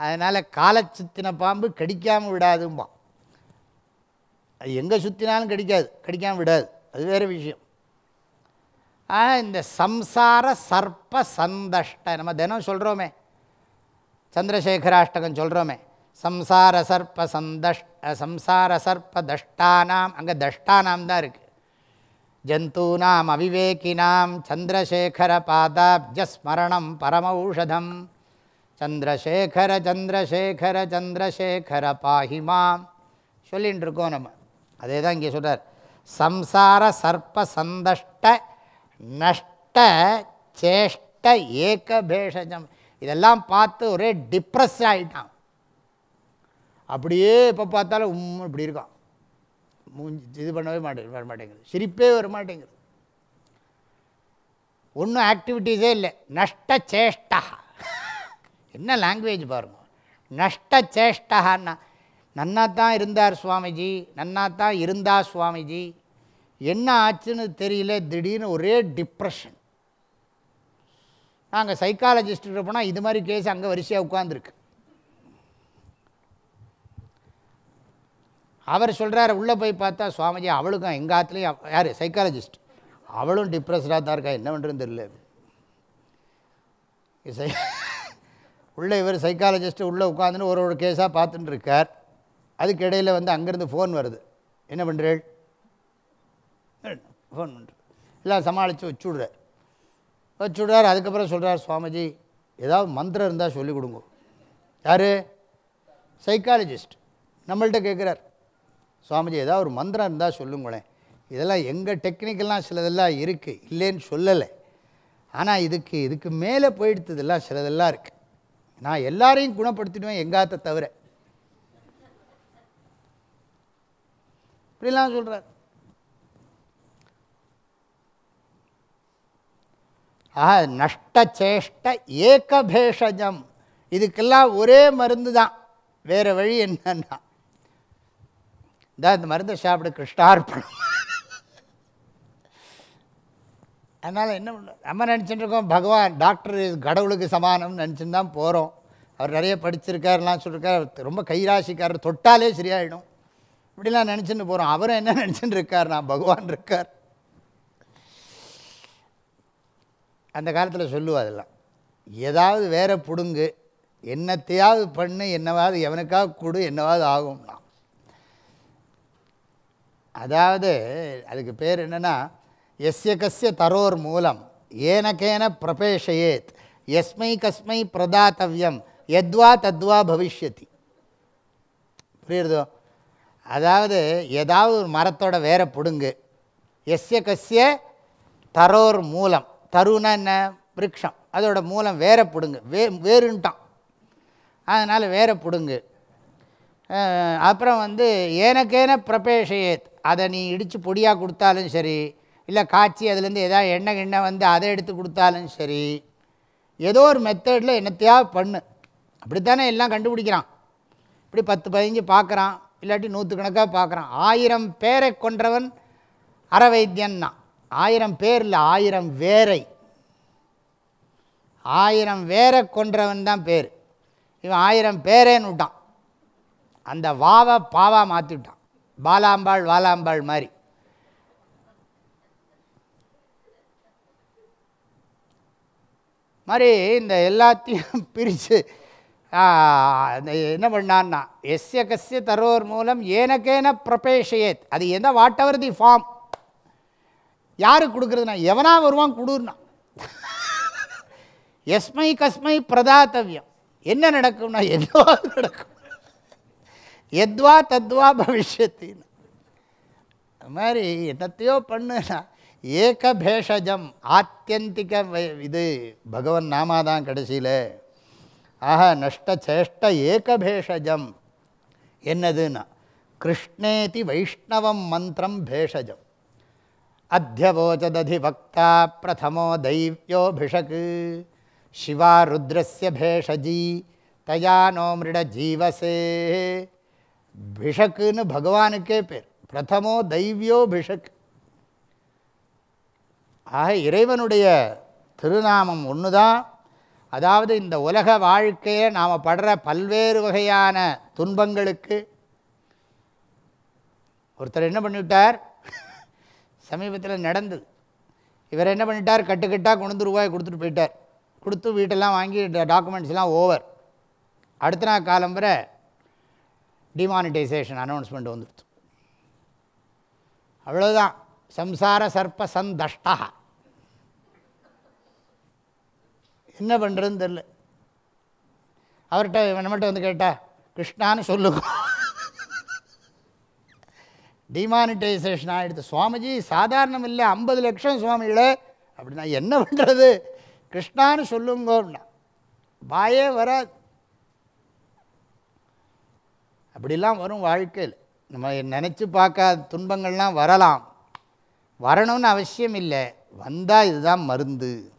[SPEAKER 1] அதனால் காலச்சுத்தின பாம்பு கடிக்காமல் விடாதும்பா. அது எங்கே சுற்றினாலும் கடிக்காது கடிக்காமல் விடாது. அது வேறு விஷயம். ஆ இந்த சம்சார சர்ப்ப சந்தஷ்ட நம்ம தினம் சொல்கிறோமே சந்திரசேகராஷ்டகம் சொல்கிறோமே சம்சார சர்ப்ப சந்தஷ் சம்சார சர்ப்ப தஷ்டானாம் அங்கே தஷ்டானாம் தான் இருக்குது ஜந்தூனாம் அவிவேகினாம் சந்திரசேகர பாதாப்ஜஸ்மரணம் பரமௌஷதம் சந்திரசேகர சந்திரசேகர சந்திரசேகர பாஹிமாம் சொல்லின்னு இருக்கோம் நம்ம. அதே தான் இங்கே சொல்கிறார் சம்சார சர்ப்ப சந்தஷ்ட நஷ்ட சேஷ்ட ஏகபேஷஜம் இதெல்லாம் பார்த்து ஒரே டிப்ரெஸ் ஆகிட்டான் அப்படியே எப்போ பார்த்தாலும் உம் இப்படி இருக்கான். மூஞ்சி இது பண்ணவே மாட்டே வர மாட்டேங்குது. சிரிப்பே வர மாட்டேங்குது. ஒன்றும் ஆக்டிவிட்டீஸே இல்லை. நஷ்ட சேஷ்டா என்ன லாங்குவேஜ் பாருங்க. நஷ்ட சேஷ்டஹான்னா நன்னா தான் இருந்தார் சுவாமிஜி நன்னா தான் இருந்தா சுவாமிஜி. என்ன ஆச்சுன்னு தெரியல திடீர்னு ஒரே டிப்ரெஷன் நாங்கள் சைக்காலஜிஸ்ட்டு போனால் இது மாதிரி கேஸ் அங்கே வரிசையாக உட்காந்துருக்கு அவர் சொல்கிறார் உள்ளே போய் பார்த்தா சுவாமிஜி அவளுக்கும் எங்கள் ஆத்துலேயும் யார்? சைக்காலஜிஸ்ட் அவளும் டிப்ரெஸ்டாக தான் இருக்கா? என்ன பண்ணுறதுன்னு தெரியல சை உள்ளே இவர் சைக்காலஜிஸ்ட்டு உள்ளே உட்காந்துன்னு ஒரு ஒரு கேஸாக பார்த்துட்டு இருக்கார். அதுக்கு இடையில் வந்து அங்கேருந்து ஃபோன் வருது. என்ன பண்ணுறேள் ஃபோன் பண்ணுற எல்லாம் சமாளித்து வச்சுடுறார். வச்சுடுறார். அதுக்கப்புறம் சொல்கிறார் சுவாமிஜி ஏதாவது மந்திரம் இருந்தால் சொல்லிக் கொடுங்க. யார்? சைக்காலஜிஸ்ட் நம்மள்கிட்ட கேட்குறார் சுவாமிஜி ஏதாவது ஒரு மந்திரம் இருந்தால் சொல்லுங்களேன். இதெல்லாம் எங்கள் டெக்னிக்கெல்லாம் சிலதெல்லாம் இருக்குது இல்லைன்னு சொல்லலை. ஆனால் இதுக்கு இதுக்கு மேலே போயிடுத்ததெல்லாம் சிலதெல்லாம் இருக்குது நான் எல்லாரையும் குணப்படுத்திடுவேன் எங்காத்த தவிர. இப்படிலாம் சொல்கிறார் ஆஹா நஷ்டச்சேஷ்ட ஏகபேஷஜம். இதுக்கெல்லாம் ஒரே மருந்து தான் வேறு வழி என்னன்னா இந்த இந்த மருந்தை சாப்பிட கிருஷ்ணார்ப்பணம் அதனால் என்ன பண்ண நம்ம நினச்சிட்டு இருக்கோம் பகவான் டாக்டர் கடவுளுக்கு சமானம்னு நினச்சின்னு தான் போகிறோம் அவர் நிறைய படிச்சிருக்காருலாம் சொல்லியிருக்கார் ரொம்ப கைராசிக்காரர் தொட்டாலே சரியாயிடும். இப்படிலாம் நினச்சின்னு போகிறோம் அவரும் என்ன நினச்சின்னு இருக்கார் நான் பகவான் இருக்கார். அந்த காலத்தில் சொல்லுவா அதெல்லாம். ஏதாவது வேற பிடுங்கு என்னத்தையாவது பண்ணு என்னவாவது எவனுக்காவது கொடு என்னவாவது ஆகும்னா. அதாவது அதுக்கு பேர் என்னென்னா எஸ்ய கஸ்ய தரோர் மூலம் ஏனக்கேன பிரபேஷயேத் எஸ்மை கஸ்மை பிரதாத்தவியம் எத்வா தத்வா பவிஷ்யதி. புரியுறதோ? அதாவது ஏதாவது ஒரு மரத்தோட வேற பிடுங்கு எஸ்ய கஸ்ய தரோர் மூலம் தருன்னா என்ன? விரக்ஷம். அதோட மூலம் வேற பிடுங்கு வே வேறுன்ட்டான். அதனால் வேற பிடுங்கு. அப்புறம் வந்து ஏனக்கேன பிரபேஷயேத். அதை நீ இடித்து பொடியாக கொடுத்தாலும் சரி இல்லை காய்ச்சி அதுலேருந்து எதாவது எண்ணெய் எண்ணெய் வந்து அதை எடுத்து கொடுத்தாலும் சரி ஏதோ ஒரு மெத்தடில் என்னத்தையாவது பண்ணு. அப்படித்தானே எல்லாம் கண்டுபிடிக்கிறான். இப்படி பத்து பதினஞ்சு பார்க்குறான் இல்லாட்டி நூற்றுக்கணக்காக பார்க்குறான் ஆயிரம் பேரை கொன்றவன் அறவைத்தியன்னா. ஆயிரம் பேர் இல்லை ஆயிரம் வேரை. ஆயிரம் வேரை கொன்றவன் தான் பேர். இவன் ஆயிரம் பேரேன்னு விட்டான். அந்த வாவை பாவா மாற்றிவிட்டான் பாலாம்பாள் வாலாம்பாள் மாதிரி. மாதிரி இந்த எல்லாத்தையும் பிரித்து என்ன பண்ணான்னா எஸ்ய கஸ்ய தரோர் மூலம் ஏனக்கேன பிரபேஷயேத். அது எந்த வாட் எவர் தி ஃபார்ம்? யாருக்கு கொடுக்குறதுனா எவனா வருவான் கொடுன்னா. எஸ்மை கஸ்மை பிரதாத்தவியம். என்ன நடக்கும்னா எதுவா நடக்கும். எத்வா தத்வா பவிஷ்யத்தின்னு அது மாதிரி என்னத்தையோ பண்ணுனா ஏக பேஷஜம் ஆத்தியந்திக வை- இது பகவன் நாமாதான் கடைசியில் ஆஹா நஷ்ட சேஷ்ட ஏக பேஷஜம் என்னதுன்னா கிருஷ்ணேதி வைஷ்ணவம் மந்திரம் பேஷஜம் அத்தியவோச்சததிவக்தா பிரதமோ தைவ்யோபிஷக் சிவா ருத்ரஸ்ய பேஷஜி தயா நோ மிருட ஜீவசே பிஷக்குன்னு பகவானுக்கே பேர் பிரதமோ தெய்வியோ பிஷக் ஆக இறைவனுடைய திருநாமம் ஒன்று தான் அதாவது இந்த உலக வாழ்க்கையில் நாம் படுற பல்வேறு வகையான துன்பங்களுக்கு ஒருத்தர் என்ன பண்ணிவிட்டார் சமீபத்தில் நடந்தது இவர் என்ன பண்ணிட்டார் கட்டுக்கட்டாக கொண்டு ரூபாய் கொடுத்துட்டு போயிட்டார் கொடுத்து வீட்டெல்லாம் வாங்கி டாக்குமெண்ட்ஸ்லாம் ஓவர் அடுத்த நாள் காலம் வரை டிமானிட்டைசேஷன் அனௌன்ஸ்மெண்ட் வந்துடுச்சு. அவ்வளோதான் சம்சார சர்ப்ப சந்தஷ்டா. என்ன பண்ணுறதுன்னு தெரில அவர்கிட்ட நம்மகிட்ட வந்து கேட்டா கிருஷ்ணான்னு சொல்லுங்க. டிமானிட்டைசேஷன் ஆகிடுது சுவாமிஜி சாதாரணம் இல்லை. ஐம்பது லட்சம் சுவாமிகளே. அப்படின்னா என்ன பண்ணுறது கிருஷ்ணான்னு சொல்லுங்கன்னா வாயே வராது. அப்படிலாம் வரும் வாழ்க்கையில். நம்ம நினச்சி பார்க்காத துன்பங்கள்லாம் வரலாம். வரணும்னு அவசியம் இல்லை. வந்தால் இதுதான் மருந்து.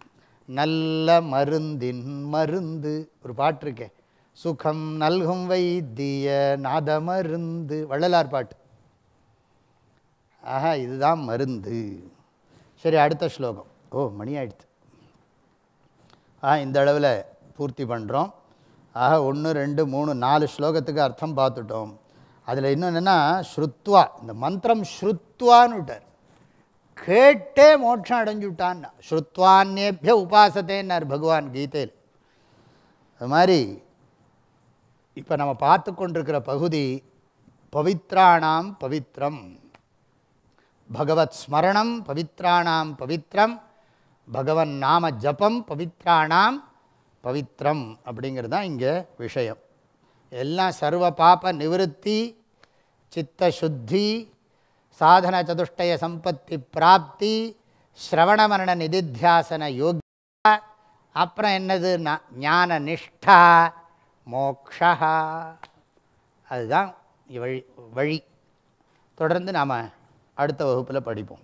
[SPEAKER 1] நல்ல மருந்தின் மருந்து. ஒரு பாட்டு இருக்கே. சுகம் நல்கும் வைத்திய நாத மருந்து. வள்ளலார் பாட்டு. ஆஹா இதுதான் மருந்து. சரி அடுத்த ஸ்லோகம். ஓ மணி ஆயிடுத்து ஆ இந்த அளவில் பூர்த்தி பண்ணுறோம் ஆக ஒன்று ரெண்டு மூணு நாலு ஸ்லோகத்துக்கு அர்த்தம் பார்த்துட்டோம். அதில் இன்னும் என்னென்னா ஸ்ருத்வா. இந்த மந்திரம் ஸ்ருத்வான்னு விட்டார். கேட்டே மோட்சம் அடைஞ்சு விட்டான்னா ஸ்ருத்வான்னேபிய உபாசத்தேன்னார் பகவான் கீதையில். அது மாதிரி இப்போ நம்ம பார்த்து கொண்டிருக்கிற பகுதி பவித்ராணாம் பவித்ரம். பகவத் ஸ்மரணம் பவித்ராணாம் பவித்ரம். பகவன் நாம ஜபம் பவித்ராணாம். பவித்ரம் அப்படிங்கிறது தான் இங்கே விஷயம். எல்லாம் சர்வ பாப நிவிருத்தி சித்த சுத்தி சாதன சதுஷ்டய சம்பத்தி பிராப்தி ஸ்ரவண மரண நிதித்தியாசன யோகியா அப்புறம் என்னதுன்னா ஞான நிஷ்டா மோக்ஷா. அதுதான் வழி வழி. தொடர்ந்து நாம் அடுத்த வகுப்பில் படிப்போம்.